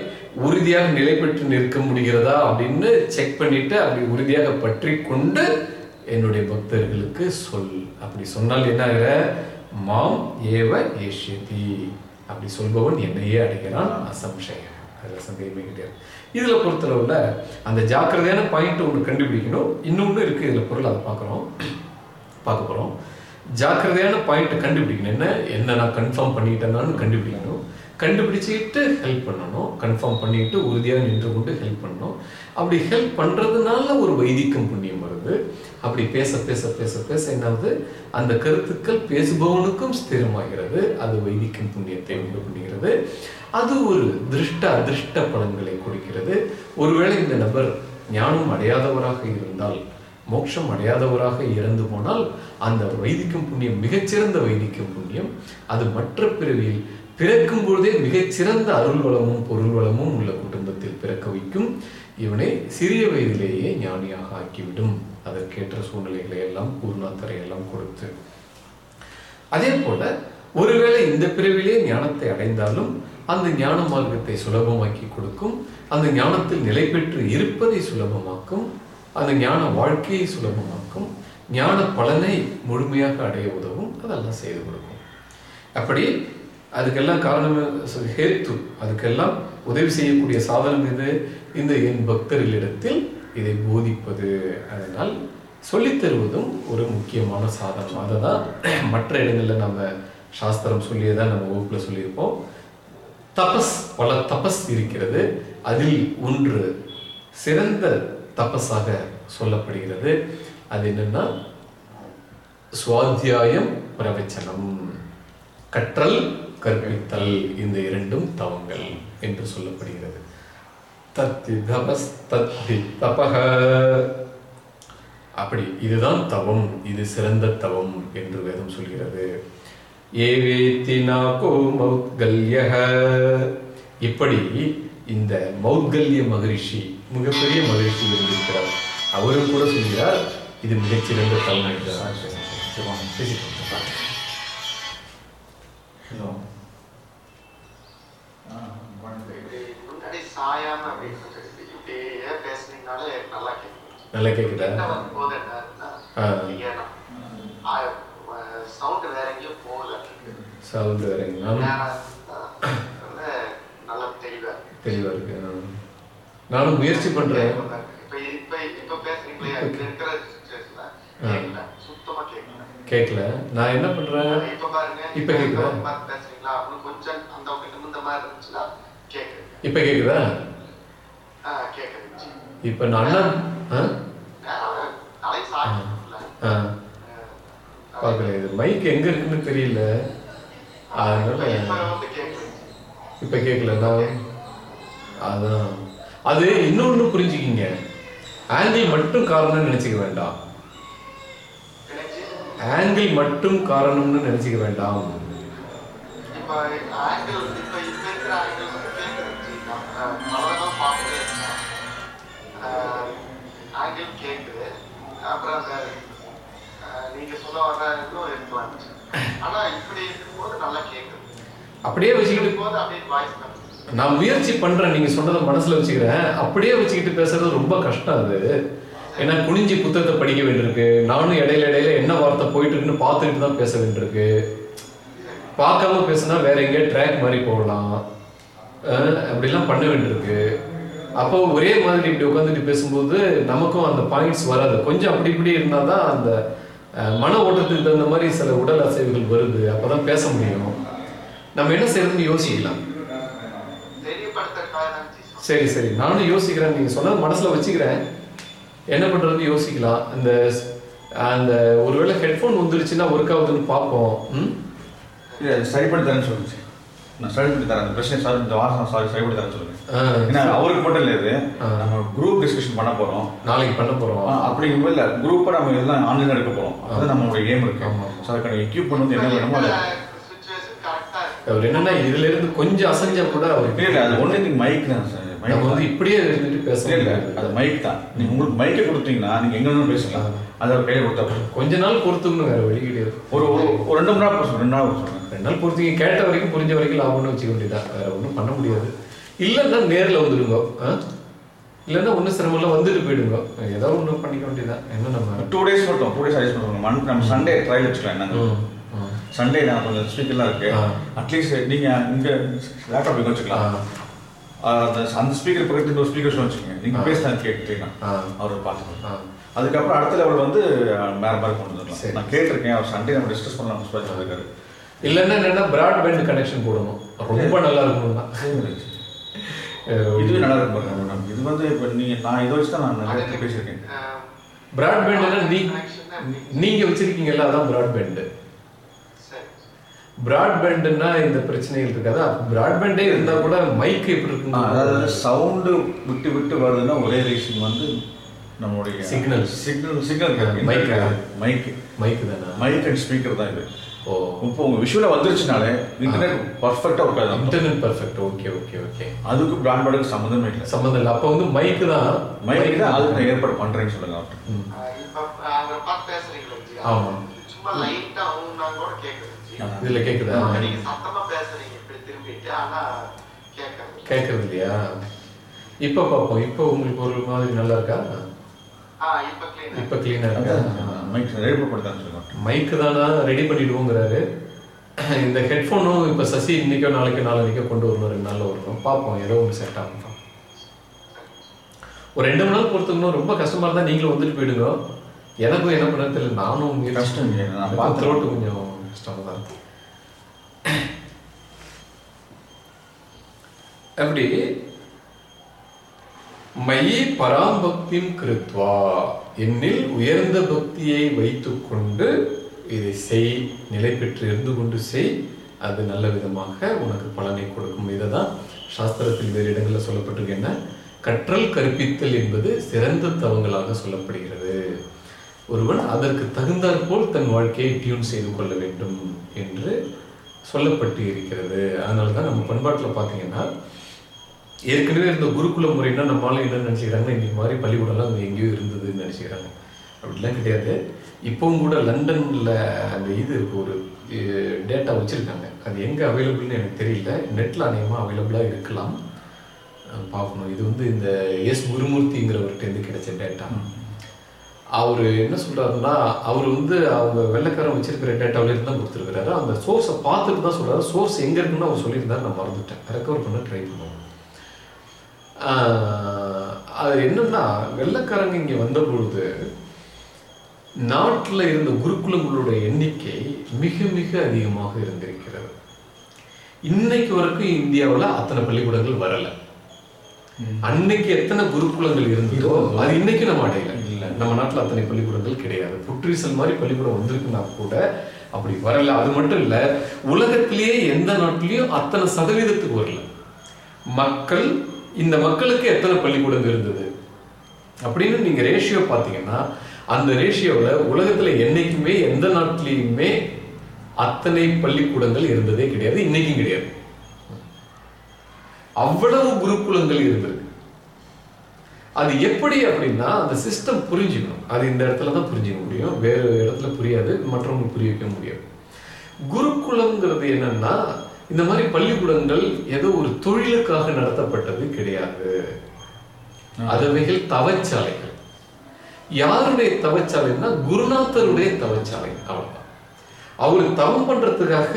உறுதியாக நிலை பெற்று நிற்க முடிகிறதா அப்படின்னு செக் பண்ணிட்டு அப்படி உறுதியாக பற்றி கொண்டு என்னுடைய பக்தர்களுக்கு சொல். அப்படி சொன்னால் என்ன ஆகிற மாம் ஏவ ஏஷ்யதி. அப்படி சொல்பவன் என்னையே அடைகிறான் அசம்சயம். அதில் சந்தேகமே கிடையாது. இதில் பொறுத்தளவில் அந்த ஜாக்கிரதையான பாயிண்ட் ஒன்று கண்டுபிடிக்கணும். இன்னொன்று இருக்குது இதில் பொருள் அதை பார்க்குறோம். பார்க்க போகிறோம் ஜாக்கிரதையான பாயிண்ட்டை கண்டுபிடிக்கணும். என்ன? என்ன நான் கன்ஃபார்ம் பண்ணிட்டேனான்னு கண்டுபிடிக்கணும். கண்டுபிடிச்சிக்கிட்டு ஹெல்ப் பண்ணணும். கன்ஃபார்ம் பண்ணிட்டு உறுதியாக நின்று கொண்டு ஹெல்ப் பண்ணணும். அப்படி ஹெல்ப் பண்ணுறதுனால ஒரு வைதிக்கம் புண்ணியம் வருது. அப்படி பேச பேச பேச பேச என்னாவது அந்த கருத்துக்கள் பேசுபவனுக்கும் ஸ்திரமாகிறது. அது வைதிக்கம் புண்ணியத்தை உண்டு பண்ணுகிறது. அது ஒரு திருஷ்ட அதிர்ஷ்ட பலன்களை கொடுக்கிறது. ஒருவேளை இந்த நபர் ஞானம் அடையாதவராக இருந்தால் மோட்சம் அடையாதவராக இறந்து போனால் அந்த வைதிக்கும் புண்ணியம் மிகச்சிறந்த வைதிக்கும் புண்ணியம். அது மற்ற பிறவியில் பிறக்கும் பொழுதே மிகச்சிறந்த அருள் வளமும் பொருள் வளமும் உள்ள குடும்பத்தில் பிறக்க வைக்கும். இவனை சிறிய வயதிலேயே ஞானியாக ஆக்கிவிடும். அதற்கேற்ற சூழ்நிலைகளை எல்லாம் பூர்ணாத்தரை எல்லாம் கொடுத்து. அதே போல ஒருவேளை இந்த பிறவிலே ஞானத்தை அடைந்தாலும் அந்த ஞான மார்க்கத்தை சுலபமாக்கி கொடுக்கும். அந்த ஞானத்தில் நிலை பெற்று இருப்பதை சுலபமாக்கும். அந்த ஞான வாழ்க்கையை சுலபமாக்கும். ஞான பலனை முழுமையாக அடைய உதவும். அதெல்லாம் செய்து கொடுக்கும். அப்படி அதுக்கெல்லாம் காரணம் ஹேத்து. அதுக்கெல்லாம் உதவி செய்யக்கூடிய சாதனம் இது இந்த என் பக்தர்களிடத்தில் இதை போதிப்பது. அதனால் சொல்லித் தருவதும் ஒரு முக்கியமான சாதனம். அதை தான் மற்ற இடங்களில் நம்ம சாஸ்திரம் சொல்லியதான் நம்ம வகுப்பில் சொல்லியிருப்போம். தபஸ் பல தபஸ் இருக்கிறது. அதில் ஒன்று சிறந்த தபஸாக சொல்லப்படுகிறது. அது என்னன்னா சுவாத்தியாயம் பிரவச்சனம். கற்றல் கற்பித்தல் இந்த இரண்டும் தவங்கள் என்று சொல்லப்படுகிறது. தத்தி தபஸ் தத்தி தபக அப்படி இதுதான் தவம் இது சிறந்த தவம் என்று வேதம் சொல்கிறது. ஏவேத்தி நாகோ மௌத்கல்யக இப்படி இந்த மௌத்கல்ய மகரிஷி மிகப்பெரிய மகரிஷி இருந்திருக்கிறார் அவரும் கூட சொல்கிறார் இது மிகச்சிறந்த பேசுனீங்கனாலே நல்லா கேக்குதா. சவுண்ட் வேற எங்கேயும் போகல. சவுண்ட் வேற அதனால நல்லா தெளிவா இருக்கு. தெளிவா இருக்கு. நானும் முயற்சி பண்றேன். பேசுறீங்களே கேட்கல கேட்கல கேட்கல நான் என்ன பண்றேன்? இப்ப கேக்குதா? கொஞ்சம் இந்த மாதிரி இப்ப கேக்குதா ஆ? இப்ப நான் பார்க்கல இது மைக் எங்க இருக்குன்னு தெரியல. அதனால இப்ப கேட்கல நான் அதான். அது இன்னொன்னு புரிஞ்சுக்கிங்க. ஆங்கிள் மட்டும் காரணம்னு நினைச்சுக்க வேண்டாம். ஆங்கிள் மட்டும் காரணம்னு நினைச்சுக்க வேண்டாம். அப்புறம் நீங்க சொல்ல வர இருக்கலாம் ஆனா இப்படி இருக்கும்போது நல்லா கேக்குது அப்படியே வச்சுக்கிட்டு இருக்கும்போது அப்படியே வாய்ஸ் நான் முயற்சி பண்றேன் நீங்க சொன்னதை மனசுல வச்சுக்கிறேன். அப்படியே வச்சுக்கிட்டு பேசுறது ரொம்ப கஷ்டம் அது. ஏன்னா குனிஞ்சி புத்தகத்தை படிக்க வேண்டியிருக்கு. நானும் இடையில இடையில என்ன வார்த்தை போயிட்டு இருக்குன்னு பார்த்துக்கிட்டு தான் பேச வேண்டியிருக்கு. பார்க்காம பேசுனா வேற எங்கேயோ ட்ராக் மாதிரி போகலாம். அப்படிலாம் பண்ண வேண்டியிருக்கு. அப்போ ஒரே மாதிரி இப்படி உட்காந்துட்டு பேசும்போது நமக்கும் அந்த பாயிண்ட்ஸ் வராது. கொஞ்சம் அப்படி இப்படி இருந்தால் தான் அந்த மன ஓட்டத்துக்கு தகுந்த மாதிரி சில உடல் அசைவுகள் வருது. அப்போ தான் பேச முடியும். நம்ம என்ன செய்யறதுன்னு யோசிக்கலாம். சரி சரி. நானும் யோசிக்கிறேன். நீங்க சொன்னது மனசுல வச்சுக்கிறேன். என்ன பண்றது யோசிக்கலாம். இந்த அந்த ஒருவேளை ஹெட்ஃபோன் வந்துருச்சுன்னா ஒர்க் ஆகுதுன்னு பார்ப்போம். ம்? இல்லை சரி பண்ணி தரேன்னு சொல்லுச்சு. நான் சரி பண்ணி தரேன். அந்த பிரச்சனை சார் இந்த வாரம் சாரி சரி பண்ணி தரேன்னு சொல்லுங்க ஏன்னா அவருக்கு மட்டும் இல்லை இது. நம்ம குரூப் டிஸ்கஷன் பண்ண போறோம். நாளைக்கு பண்ண போறோம். அப்படிங்கும்போது இல்லை குரூப்பாக நம்ம எல்லாம் ஆன்லைன் எடுக்க போறோம். அது நம்மளோட ஏம் இருக்கு. ஸோ அதுக்கான எக்யூப்மெண்ட் வந்து என்ன வேணுமோ அதை. சுச்சுவேஷன் கரெக்டா இருக்கு. அவர் என்னன்னா இதுல இருந்து கொஞ்சம் அசைஞ்சா கூட அவர் இல்லை இல்லை அது ஒன்லி மைக் தான் சார் நம்ம வந்து இப்படியே இருந்துட்டு பேச இல்லை. அது மைக் தான். நீங்க உங்களுக்கு மைக்கை கொடுத்தீங்கன்னா நீங்க எங்க வேணாலும் பேசலாம். அதை கையில் கொடுத்தா. கொஞ்ச நாள் பொறுத்துக்கணும் வேற வழி கிடையாது. ஒரு ஒரு ரெண்டு மணி நேரம் பேசுவோம் ரெண்டு நாள் சொல்றேன் ரெண்டு நாள் பொறுத்தீங்க கேட்ட வரைக்கும் புரிஞ்ச வரைக்கும் லாபம்னு வச்சுக்க வேண்டியதான் வேற ஒன்றும் பண்ண முடியாது. இல்லைன்னா நேர்ல வந்துடுங்க? இல்லைன்னா ஒன்றும் சிரமம் இல்லை வந்துட்டு போயிடுங்க. ஏதோ ஒன்று பண்ணிக்க வேண்டியதான் என்ன நம்ம? டூ டேஸ் மட்டும் டூ டேஸ் அட்ஜஸ்ட் பண்ணுவோம் மந்த் நம்ம சண்டே ட்ரையல் வச்சுக்கலாம் ம். சண்டே நான் கொஞ்சம் ஸ்பீக்கர்லாம் இருக்கு. அட்லீஸ்ட் நீங்க இங்க லேப்டாப் இங்க வச்சுக்கலாம்? அந்த அந்த ஸ்பீக்கர் பக்கத்துல இன்னொரு ஸ்பீக்கர் வச்சுக்கோங்க. நீங்க ஆ. பேசினா கேட்டுட்டீங்கன்னா. அவர் பார்த்துக்கலாம் ஆ. அதுக்கப்புறம் அடுத்த லெவல் வந்து வேற மாதிரி கொண்டு சரி. வந்துடலாம் நான் கேட்டிருக்கேன் அவர் சண்டே நம்ம டிஸ்கஸ் பண்ணலாம் சொல்லிருக்காரு இல்லைன்னா என்னன்னா பிராட்பேண்ட் கனெக்ஷன் போடணும். ரொம்ப நல்லா இருக்கும்னா இதுவே நல்லா இருக்கும் பாருங்க மேடம் இது வந்து இப்போ நீங்க நான் இதை வச்சு தான் நான் நிறைய பேசியிருக்கேன். பிராட்பேண்ட்னா நீ நீங்க வச்சிருக்கீங்கல்ல அதான் பிராட்பேண்ட் பிராட்பேண்ட்னா இந்த பிரச்சனைகள் இருக்காது. பிராட்பேண்டே இருந்தா கூட மைக் எப்படி ஆ, அதாவது சவுண்டு விட்டு விட்டு வருதுன்னா ஒரே ரீசன் வந்து நம்மளுடைய Signal. Signal signal Mic. Mic mic தானே? மைக் அண்ட் ஸ்பீக்கர் தான் இது. ஓ. இப்போ உங்க விஷுவல வந்துருச்சுனாலே இன்டர்நெட் பர்ஃபெக்டா ஒர்க் ஆகுது internet perfect okay okay okay அதுக்கு பிராட்பேண்டுக்கு சம்மந்தமே இல்லை. சம்மந்தம் இல்லை. அப்போ வந்து மைக் தான். மைக் தான் அதுக்கு நான் ஏற்பாடு பண்றேன்னு சொல்லுங்க அவர்கிட்ட. ம். இப்ப அவரை பார்த்து பேசுறீங்களா ஜி. ஆமா. சும்மா லைட்டா ஊன்னா கூட கேக்குது ஜி இதுல கேக்குதா? ஆமா, நீங்க சத்தமா பேசுறீங்க. இப்படி திரும்பிட்டு ஆனா கேட்கறது கேட்கறது இல்லையா இப்போ பார்ப்போம். இப்போ உங்களுக்கு ஒரு மாதிரி நல்லா இருக்கா? ஆ இப்ப கிளீன் இருக்கா? மைக் ஏற்பாடு பண்ணி சொல்லுங்க மைக்கு தானா? ரெடி பண்ணிடுவோங்கிறாரு. இந்த ஹெட்ஃபோனும் இப்போ சசி இன்னைக்கோ நாளைக்கோ நாளைக்கோ கொண்டு வரணும். ரெண்டு நாளில் வரணும். பார்ப்போம். ஏதோ ஒன்று செட் ஆகும். ஒரு ரெண்டு மணி நாள் பொறுத்துக்கணும். ரொம்ப கஷ்டமா இருந்தால் நீங்களும் வந்துட்டு போயிடுங்க. எனக்கும் என்ன பண்ண தெரியல. நானும் கஷ்டம் பார்த்தேன். throat கொஞ்சம் கஷ்டமாக தான் இருக்கும் அப்படி மயி பராம்பக்திம் கிருத்வா என்னில் உயர்ந்த பக்தியை வைத்துக்கொண்டு இதை செய் நிலை பெற்று இருந்து கொண்டு செய் அது நல்ல விதமாக உனக்கு பலனை கொடுக்கும். இதை தான் சாஸ்திரத்தில் வேறு இடங்களில் சொல்லப்பட்டிருக்கு. என்ன? கற்றல் கற்பித்தல் என்பது சிறந்த தவங்களாக சொல்லப்படுகிறது. ஒருவன் அதற்கு தகுந்தாற்போல் தன் வாழ்க்கையை டியூன் செய்து கொள்ள வேண்டும் என்று சொல்லப்பட்டு இருக்கிறது. அதனால தான் நம்ம பண்பாட்டில் பார்த்தீங்கன்னா ஏற்கனவே இருந்த குருகுல முறைன்னா நம்மளால என்ன நினைச்சுக்கிறாங்கன்னா இந்த மாதிரி பள்ளிக்கூடம்லாம் அது எங்கேயோ இருந்ததுன்னு நினைச்சுக்கிறாங்க. அப்படிலாம் கிடையாது. இப்போவும் கூட லண்டனில் அந்த இது ஒரு டேட்டா வச்சுருக்காங்க. அது எங்கே அவைலபிள்னு எனக்கு தெரியல. நெட்டில் அநேகமாக அவைலபிளாக இருக்கலாம். பார்க்கணும். இது வந்து இந்த எஸ் குருமூர்த்திங்கிறவர்கிட்ட இருந்து கிடைச்ச டேட்டா அவர் என்ன சொல்றாருன்னா அவர் வந்து அவங்க வெள்ளைக்காரன் வச்சிருக்கிற டேட்டாவில இருந்து தான் கொடுத்துருக்காரு அந்த சோர்ஸை பார்த்துட்டு தான் சொல்றாரு. சோர்ஸ் எங்க இருக்குன்னு அவர் சொல்லியிருந்தாரு. நான் மறந்துட்டேன். ரெக்கவர் பண்ண ட்ரை பண்ணுவோம். அது என்னன்னா வெள்ளைக்காரங்க இங்க வந்த பொழுது நாட்டில் இருந்த குருகுலங்களுடைய எண்ணிக்கை மிக மிக அதிகமாக இருந்திருக்கிறது. இன்னைக்கு வரைக்கும் இந்தியாவுல அத்தனை பள்ளிக்கூடங்கள் வரல. அன்னைக்கு எத்தனை குருகுலங்கள் இருந்ததோ அது இன்னைக்கு நம்ம அடையல. நம்ம நாட்டுல அத்தனை பள்ளிக்கூடங்கள் கிடையாது. புற்றீசல் மாதிரி பள்ளிக்கூடம் வந்திருக்குன்னா கூட அப்படி வரல. அது மட்டும் இல்ல உலகத்திலேயே எந்த நாட்டிலையும் அத்தனை சதவீதத்துக்கு வரல. மக்கள் இந்த மக்களுக்கு எத்தனை பள்ளிக்கூடம் இருந்தது? அப்படின்னு நீங்க ரேஷியோ பார்த்தீங்கன்னா அந்த ரேஷியோவில் உலகத்துல என்னைக்குமே எந்த நாட்டிலையுமே அத்தனை பள்ளிக்கூடங்கள் இருந்ததே கிடையாது. இன்னைக்கும் கிடையாது. அவ்வளவு குருகுலங்கள் இருந்தது. அது எப்படி அப்படின்னா அந்த சிஸ்டம் புரிஞ்சுக்கணும். அது இந்த இடத்துல தான் புரிஞ்சுக்க முடியும். வேறு இடத்துல புரியாது. மற்றவங்களுக்கு புரிய வைக்க முடியாது. குருகுலம்ங்கிறது என்னன்னா இந்த மாதிரி பள்ளிக்கூடங்கள் ஏதோ ஒரு தொழிலுக்காக நடத்தப்பட்டது கிடையாது. அதுவைகள் தவச்சாலைகள். யாருடைய தவச்சாலைன்னா குருநாதருடைய தவச்சாலை அவ்வளவுதான். அவர் தவம் பண்றதுக்காக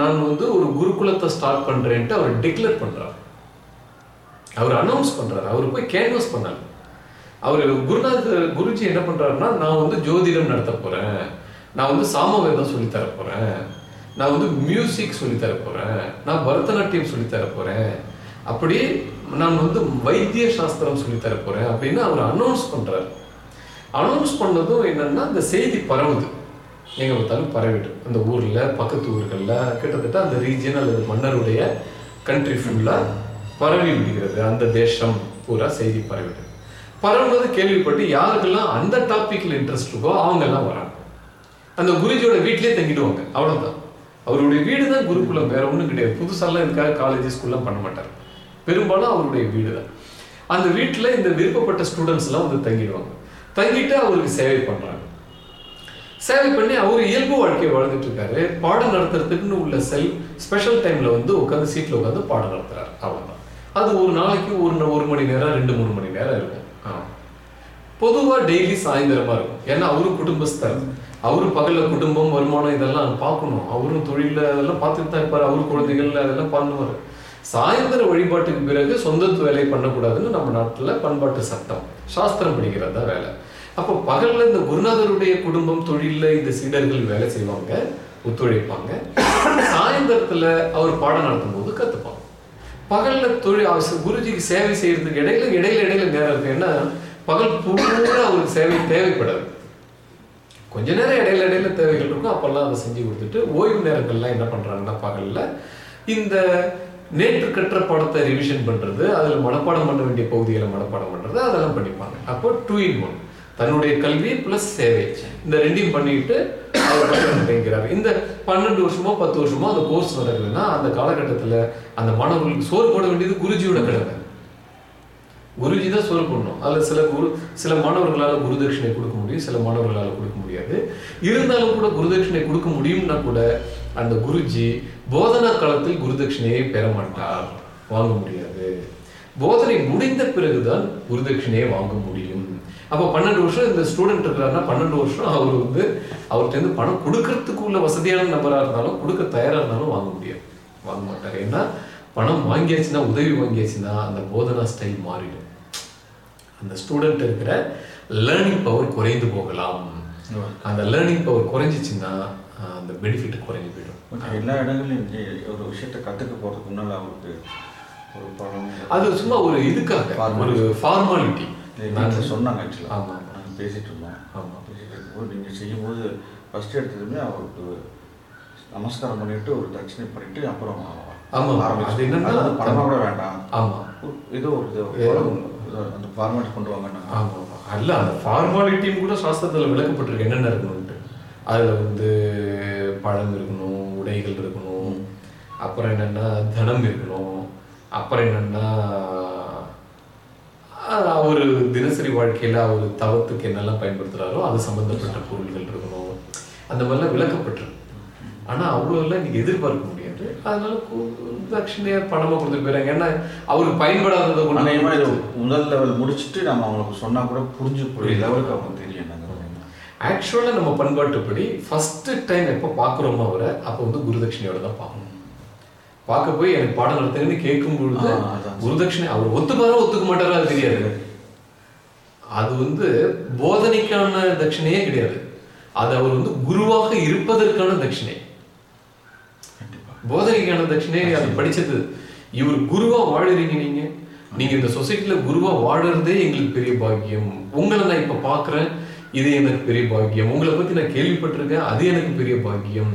நான் வந்து ஒரு குருகுலத்தை ஸ்டார்ட் பண்றேன்ட்டு அவர் டிக்ளேர் பண்றார். அவர் அனௌன்ஸ் பண்றாரு. அவர் போய் கேன்வஸ் பண்ணாரு. அவர் குருநாத் குருஜி என்ன பண்றாருன்னா நான் வந்து ஜோதிடம் நடத்த போறேன். நான் வந்து சாமவேதம் சொல்லி தர போறேன். நான் வந்து மியூசிக் சொல்லித்தர தர போறேன். நான் பரதநாட்டியம் சொல்லித்தர தர போறேன். அப்படி நான் வந்து வைத்திய சாஸ்திரம் சொல்லித்தர தர போறேன் அப்படின்னு அவர் அனௌன்ஸ் பண்றாரு. அனௌன்ஸ் பண்ணதும் என்னன்னா அந்த செய்தி பரவுது. எங்க பார்த்தாலும் பரவிட்டு. அந்த ஊர்ல பக்கத்து ஊர்களில் கிட்டத்தட்ட அந்த ரீஜியன் அல்லது மன்னருடைய கண்ட்ரி ஃபுல்லாக பரவி விடுகிறது. அந்த தேசம் பூரா செய்தி பரவிட்டு பரவுனது கேள்விப்பட்டு யாருக்கெல்லாம் அந்த டாப்பிக்கில் இன்ட்ரெஸ்ட் இருக்கோ அவங்க எல்லாம் வராங்க. அந்த குருஜியோட வீட்லயே தங்கிடுவாங்க. அவ்வளவுதான். அவருடைய வீடு தான் குருகுலம். வேற ஒண்ணும் கிடையாது. புதுசாலாம் இதுக்காக காலேஜ் ஸ்கூல்லாம் பண்ண மாட்டார். பெரும்பாலும் அவருடைய வீடு தான் அந்த வீட்டுல இந்த விருப்பப்பட்ட ஸ்டூடெண்ட்ஸ் எல்லாம் வந்து தங்கிடுவாங்க. தங்கிட்டு அவருக்கு சேவை பண்றாங்க. சேவை பண்ணி அவர் இயல்பு வாழ்க்கையை வாழ்ந்துட்டு இருக்காரு. பாடம் நடத்துறதுக்குன்னு உள்ள செல் ஸ்பெஷல் டைம்ல வந்து உட்காந்து சீட்ல உட்காந்து பாடம் நடத்துறாரு. அவ்வளவுதான். அது ஒரு நாளைக்கு ஒரு ஒரு மணி நேரம் ரெண்டு மூணு மணி நேரம் இருக்கும். ஆ. டெய்லி சாயந்தரமா இருக்கும். ஏன்னா அவரும் குடும்பஸ்தர். அவரு பகல்ல குடும்பம் வருமானம் இதெல்லாம் பார்க்கணும். அவரும் தொழில அதெல்லாம் பார்த்துட்டு தான் இருப்பார். அவரு குழந்தைகள் அதெல்லாம் பண்ணுவார். சாயந்தர வழிபாட்டுக்கு பிறகு சொந்தத்து வேலை பண்ணக்கூடாதுன்னு நம்ம நாட்டில் பண்பாட்டு சட்டம். சாஸ்திரம் படிக்கிறது தான் வேலை. அப்போ பகல்ல இந்த குருநாதருடைய குடும்பம் தொழிலில் இந்த சீடர்கள் வேலை செய்வாங்க ஒத்துழைப்பாங்க. சாயந்தரத்துல அவர் பாடம் நடத்தும் போது பகல்ல தொழில் குருஜிக்கு சேவை செய்யறதுக்கு இடையில இடையில இடையில நேரம் இருக்கு. ஏன்னா பகல் பூரா அவருக்கு சேவை தேவைப்படாது. கொஞ்ச நேரம் இடையில இடையில தேவைகள் இருக்கும். அப்பெல்லாம் அதை செஞ்சு கொடுத்துட்டு ஓய்வு நேரங்கள்லாம் என்ன பண்றாங்கன்னா பகல்ல இந்த நேற்று கற்ற பாடத்தை ரிவிஷன் பண்றது அதுல மனப்பாடம் பண்ண வேண்டிய பகுதிகளை மனப்பாடம் பண்றது அதெல்லாம் பண்ணிப்பாங்க. அப்போ டூ இன் ஒன் தன்னுடைய கல்வி பிளஸ் சேவை. இந்த ரெண்டையும் பண்ணிட்டு அவர் இந்த பன்னெண்டு வருஷமோ பத்து வருஷமோ அந்த கோர்ஸ் நடக்குதுன்னா அந்த காலகட்டத்துல அந்த மாணவர்களுக்கு சோறு போட வேண்டியது குருஜியோட கடமை. குருஜி தான் சோறு போடணும். அதுல சில குரு சில மாணவர்களால குருதட்சிணை கொடுக்க முடியும் சில மாணவர்களால கொடுக்க முடியாது. இருந்தாலும் கூட குருதட்சிணை கொடுக்க முடியும்னா கூட அந்த குருஜி போதனா காலத்தில் குருதட்சிணையை பெற மாட்டார். வாங்க முடியாது. போதனை முடிந்த பிறகுதான் குருதட்சிணையை வாங்க முடியும். அப்போ பன்னெண்டு வருஷம் இந்த ஸ்டூடெண்ட் இருக்கிறாருன்னா பன்னெண்டு வருஷம் அவர் வந்து அவர்கிட்ட பணம் கொடுக்கறதுக்கு உள்ள வசதியான நபரா இருந்தாலும் கொடுக்க தயாரா இருந்தாலும் வாங்க முடியாது. வாங்க மாட்டார். ஏன்னா பணம் வாங்கியாச்சுன்னா உதவி வாங்கியாச்சுன்னா அந்த போதனா ஸ்டைல் மாறிடும். அந்த ஸ்டூடெண்ட் இருக்கிற லேர்னிங் பவர் குறைந்து போகலாம். அந்த லேர்னிங் பவர் குறைஞ்சிச்சுன்னா அந்த பெனிஃபிட் குறைஞ்சு போயிடும். எல்லா இடங்கள்லையும் இங்கே ஒரு விஷயத்தை கற்றுக்க போகிறதுக்கு முன்னால் அவருக்கு ஒரு படம் அது சும்மா ஒரு இதுக்காக ஒரு ஃபார்மாலிட்டி வீட்டில் சொன்னாங்க ஆக்சுவலாக ஆமா. நாங்கள் பேசிட்டு இருந்தோம் ஆமா. பேசிட்டு இருக்கும்போது நீங்கள் செய்யும்போது ஃபஸ்ட் எடுத்ததுமே அவருக்கு நமஸ்காரம் பண்ணிட்டு ஒரு தட்சணை பண்ணிட்டு அப்புறம் ஆமா. ஆரம்பிச்சு. என்னன்னா, அது கூட வேண்டாம் ஆமா ஏதோ ஒரு இது அந்த ஃபார்மேட் கொண்டு வாங்க ஆமா ஆமா. அல்ல அந்த ஃபார்மாலிட்டியும் கூட சாஸ்திரத்துல விளக்கப்பட்டிருக்கு என்னென்ன இருக்கணும்ட்டு அதுல வந்து பழம் இருக்கணும் உடைகள் இருக்கணும் அப்புறம் என்னன்னா தனம் இருக்கணும் அப்புறம் என்னன்னா அவரு தினசரி வாழ்க்கையில அவர் தவத்துக்கு என்னெல்லாம் பயன்படுத்துறாரோ அது சம்பந்தப்பட்ட பொருள்கள் இருக்கணும். அந்த மாதிரிலாம் விளக்கப்பட்டிருக்கு. ஆனா அவ்வளோ எல்லாம் நீங்க எதிர்பார்க்க முடியாது. அதனால கு- தட்சிணையா பணமா கொடுத்துட்டு போயிறாங்க. ஏன்னா அவருக்கு பயன்படாததை கொண்டு முதல் லெவல் முடிச்சுட்டு நம்ம அவங்களுக்கு சொன்னா கூட புரிஞ்சுக்கூடிய லெவலுக்கு அவங்க தெரியும் ஆக்சுவலாக நம்ம பண்பாட்டுப்படி ஃபர்ஸ்ட் டைம் எப்போ பார்க்குறோமோ அவரை அப்போ வந்து குருதட்சிணையோட தான் பார்க்கணும். பார்க்க போய் எனக்கு பாடம் நடத்துங்கன்னு கேட்கும் பொழுது. குருதட்சிணை அவர் ஒத்துப்பாரோ ஒத்துக்க மாட்டாரோ அது தெரியாது. அது வந்து போதனைக்கான தட்சிணையே கிடையாது. அது அவர் வந்து குருவாக இருப்பதற்கான தட்சிணை. போதனைக்கான தட்சிணை அது படிச்சது. இவர் குருவா வாழுறீங்க நீங்க? நீங்க இந்த சொசைட்டில குருவா வாழறதே எங்களுக்கு பெரிய பாக்கியம். உங்களை நான் இப்ப பாக்குறேன் இது எனக்கு பெரிய பாக்கியம். உங்களை பத்தி நான் கேள்விப்பட்டிருக்கேன் அது எனக்கு பெரிய பாக்கியம்.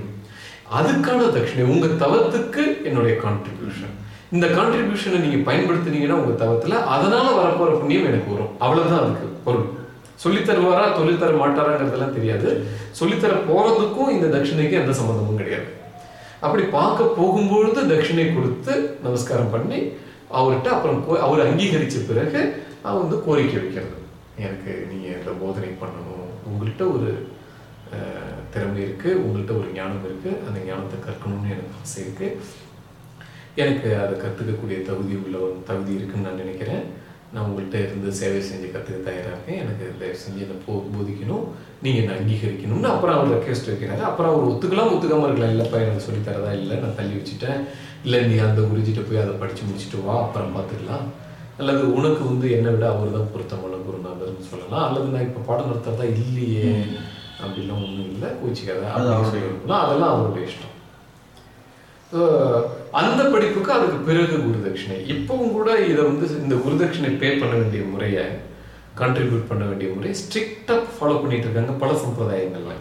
அதுக்கான தட்சிணை உங்க தவத்துக்கு என்னுடைய கான்ட்ரிபியூஷன் இந்த கான்ட்ரிபியூஷனை நீங்க பயன்படுத்துனீங்கன்னா உங்க தவத்துல அதனால வரப்போற புண்ணியம் எனக்கு வரும். அவ்வளவுதான் அதுக்கு பொருள். சொல்லித் தருவாரா தர மாட்டாராங்கிறதெல்லாம் தெரியாது. சொல்லித்தர போறதுக்கும் இந்த தட்சிணைக்கு எந்த சம்மந்தமும் கிடையாது. அப்படி பார்க்க போகும்பொழுது தட்சிணை கொடுத்து நமஸ்காரம் பண்ணி அவர்கிட்ட அப்புறம் அவர் அங்கீகரிச்ச பிறகு அவன் வந்து கோரிக்கை வைக்கிறது. எனக்கு நீங்க இந்த போதனை பண்ணணும். உங்கள்கிட்ட ஒரு திறமை இருக்குது உங்கள்கிட்ட ஒரு ஞானம் இருக்குது அந்த ஞானத்தை கற்கணும்னு எனக்கு ஆசை இருக்குது எனக்கு அதை கற்றுக்கக்கூடிய தகுதி உள்ள ஒரு தகுதி இருக்குன்னு நான் நினைக்கிறேன். நான் உங்கள்கிட்ட இருந்து சேவை செஞ்சு கற்றுக்க தயாராக இருக்கேன். எனக்கு தயவு செஞ்சு என்னை போ போதிக்கணும். நீங்கள் என்னை அங்கீகரிக்கணும்னு அப்புறம் அவர் ரெக்வெஸ்ட் வைக்கிறாரு. அப்புறம் அவர் ஒத்துக்கலாம் ஒத்துக்காமல் இருக்கலாம். இல்லைப்பா எனக்கு சொல்லித் தரதா இல்லை. நான் தள்ளி வச்சுட்டேன். இல்லை நீ அந்த குருஜிட்ட போய் அதை படித்து முடிச்சுட்டு வா அப்புறம் பார்த்துக்கலாம் அல்லது உனக்கு வந்து என்னை விட அவர் தான் பொருத்தமான குருநாதர்னு சொல்லலாம். அல்லது நான் இப்போ பாடம் நடத்துறதா இல்லையே. அப்படிலாம் ஒன்றும் இல்லை கோச்சிக்காத அதெல்லாம் அவருடைய இஷ்டம். அந்த படிப்புக்கு அதுக்கு பிறகு குருதட்சிணை. இப்பவும் கூட இதை வந்து இந்த குருதட்சிணை பே பண்ண வேண்டிய முறையை கான்ட்ரிபியூட் பண்ண வேண்டிய முறையை ஸ்ட்ரிக்டாக ஃபாலோ பண்ணிட்டு இருக்காங்க. பல சம்பிரதாயங்கள்ல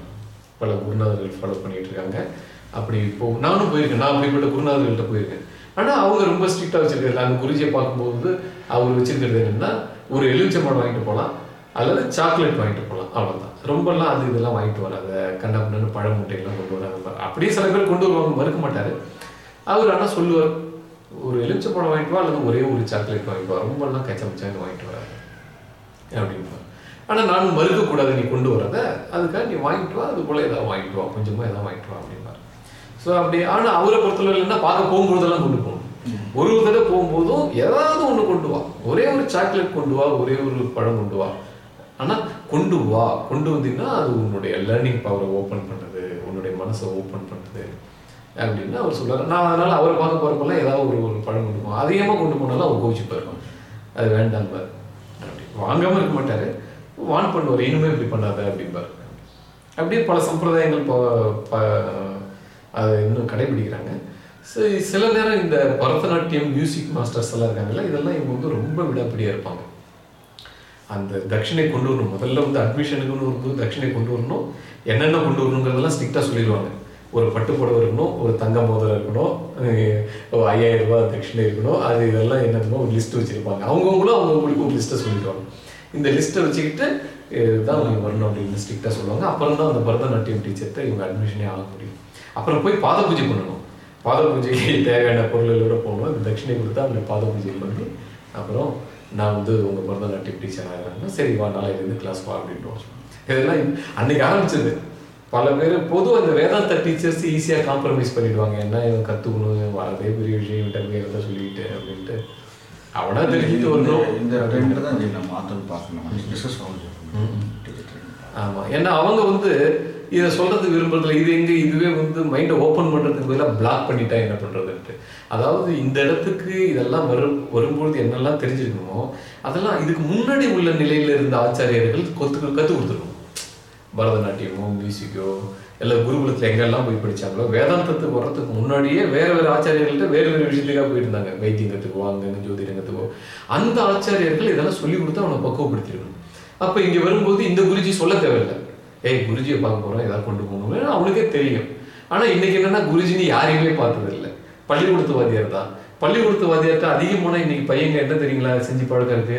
பல குருநாதர்கள் ஃபாலோ பண்ணிட்டு இருக்காங்க. அப்படி இப்போ நானும் போயிருக்கேன். நான் அப்படிப்பட்ட குருநாதர்கள்ட்ட போயிருக்கேன். ஆனா அவங்க ரொம்ப ஸ்ட்ரிக்டாக வச்சிருக்காரு அந்த குருஜியை பார்க்கும்போது அவர் வச்சிருக்கிறது என்னன்னா ஒரு எலுமிச்சம்பழம் வாங்கிட்டு போகலாம் அல்லது சாக்லேட் வாங்கிட்டு போகலாம் அவ்வளவுதான். ரொம்பலாம் அது இதெல்லாம் வாங்கிட்டு வராத கண்டபுண்ணு பழ முட்டையெல்லாம் கொண்டு வராங்க. அப்படியே சில பேர் கொண்டு வருவாங்க மறுக்க மாட்டார். அவர் ஆனால் சொல்லுவார் ஒரு எலுமிச்சம்பழம் வாங்கிட்டு வா அல்லது ஒரே ஒரு சாக்லேட் வாங்கிட்டு வா. ரொம்பலாம் கச்சமிச்சாங்க வாங்கிட்டு வராது அப்படின்பார். ஆனால் நானும் மறுக்கக்கூடாது நீ கொண்டு வரத. அதுக்காக நீ வாங்கிட்டு வா அது போல் ஏதாவது வாங்கிட்டு வா கொஞ்சமாக எதாவது வாங்கிட்டு வா அப்படின்பார். ஸோ அப்படி ஆனால் அவரை பொறுத்தவரை இல்லைன்னா பார்க்க போகும்போதெல்லாம் கொண்டு போகணும். ஒரு ஒரு தடவை போகும்போதும் ஏதாவது ஒன்று கொண்டு வா. ஒரே ஒரு சாக்லேட் கொண்டு வா ஒரே ஒரு பழம் கொண்டு வா. ஆனால் கொண்டு வா. கொண்டு வந்தீங்கன்னா அது உன்னுடைய லேர்னிங் பவரை ஓப்பன் பண்ணுது உன்னுடைய மனசை ஓப்பன் பண்ணுது அப்படின்னு அவர் சொல்றாரு. நான் அதனால் அவரை பார்க்க போகிறப்பெல்லாம் ஏதாவது ஒரு ஒரு பழம் கொண்டு போவோம். அதிகமாக கொண்டு போனாலும் அவர் கோவிச்சு போயிருக்கோம் அது வேண்டாம் அப்படி. வாங்காமல் இருக்க மாட்டார். வான் பண்ணுவார். இனிமேல் இப்படி பண்ணாத அப்படிம்பார். அப்படியே பல சம்பிரதாயங்கள் ப- ப- அதை இன்னும் கடைபிடிக்கிறாங்க. சில நேரம் இந்த பரதநாட்டியம் மியூசிக் மாஸ்டர்ஸ் எல்லாம் இருக்காங்கல்ல இதெல்லாம் இவங்க வந்து ரொம்ப விடாப்படியாக இருப்பாங்க. அந்த தட்சிணை கொண்டு வரணும். முதல்ல வந்து அட்மிஷனுக்குன்னு ஒரு தட்சிணை கொண்டு வரணும். என்னென்ன கொண்டு வரணுங்கிறதெல்லாம் ஸ்ட்ரிக்டாக சொல்லிடுவாங்க. ஒரு பட்டு புடவை இருக்கணும் ஒரு தங்க மோதிரம் இருக்கணும் ஐயாயிரம் ரூபாய் தட்சிணை இருக்கணும் அது இதெல்லாம் என்னென்னமோ ஒரு லிஸ்ட் வச்சிருப்பாங்க. அவங்கவுங்களும் அவங்கவுங்களுக்கு ஒரு லிஸ்ட்டை சொல்லிடுவாங்க. இந்த லிஸ்ட்டை வச்சுக்கிட்டு இதுதான் நீங்க வரணும் அப்படின்னு ஸ்ட்ரிக்டாக சொல்லுவாங்க. அப்புறம் தான் அந்த பரதநாட்டியம் டீச்சர்கிட்ட இவங்க அட்மிஷனே ஆக முடியும். அப்புறம் போய் பாத பூஜை பண்ணணும். பாத பூஜைக்கு தேவையான பொருள்களோட போகணும். இந்த தட்சிணை கொடுத்தா அவங்க பாத பூஜை பண்ணி அப்புறம் நான் வந்து உங்க பரதநாட்டியம் டீச்சர் ஆகிறாங்க சரி வா நாளைக்கு கிளாஸ் வா அப்படின்ட்டு இதெல்லாம் அன்னைக்கு ஆரம்பிச்சது. பல பேர் பொதுவாக இந்த வேதாந்த டீச்சர்ஸ் ஈஸியாக காம்ப்ரமைஸ் பண்ணிடுவாங்க. என்ன இவன் கற்றுக்கணும் வரதே பெரிய விஷயம் போய் எதாவது சொல்லிட்டு அப்படின்ட்டு. அவனா தெரிஞ்சுட்டு வரணும். இந்த ட்ரெண்ட் தான் மாற்றணும் பார்க்கணும். டிஸ்கஸ் பண்ணணும் ஆமா. ஏன்னா அவங்க வந்து இதை சொல்கிறது விரும்புறதுல இது எங்கே இதுவே வந்து மைண்டை ஓப்பன் பண்ணுறதுக்கு பதிலாக பிளாக் பண்ணிட்டா என்ன பண்ணுறதுன்ட்டு அதாவது இந்த இடத்துக்கு இதெல்லாம் வரும் வரும்பொழுது என்னெல்லாம் தெரிஞ்சுக்கணுமோ அதெல்லாம் இதுக்கு முன்னாடி உள்ள நிலையில் இருந்த ஆச்சாரியர்கள் கொத்து கற்றுக் கொடுத்துருக்கணும். பரதநாட்டியமோ மியூசிக்கோ இல்லை குருகுலத்தில் எங்கெல்லாம் போய் படித்தாங்களோ வேதாந்தத்துக்கு வர்றதுக்கு முன்னாடியே வேறு வேறு ஆச்சாரியர்கள்ட்ட வேறு வேறு விஷயத்துக்காக போயிட்டு இருந்தாங்க அங்கே ஜோதிடங்கத்துக்கோ. அந்த ஆச்சாரியர்கள் இதெல்லாம் சொல்லி கொடுத்து அவனை பக்குவப்படுத்திருக்கணும். அப்போ இங்கே வரும்போது இந்த குருஜி சொல்ல தேவையில்லை. ஏய் குருஜியை பார்க்க போகிறோம் ஏதாவது கொண்டு போகணும்னு அவனுக்கே தெரியும். ஆனால் இன்னைக்கு என்னன்னா குருஜினி யாரையுமே பார்த்ததில்லை. பள்ளிக்கூடத்து வாத்தியார் தான். பள்ளிக்கூடத்து வாத்தியார்ட்ட அதிகமான இன்னைக்கு பையங்க என்ன தெரியுங்களா செஞ்சு பழக்கம் இருக்கு?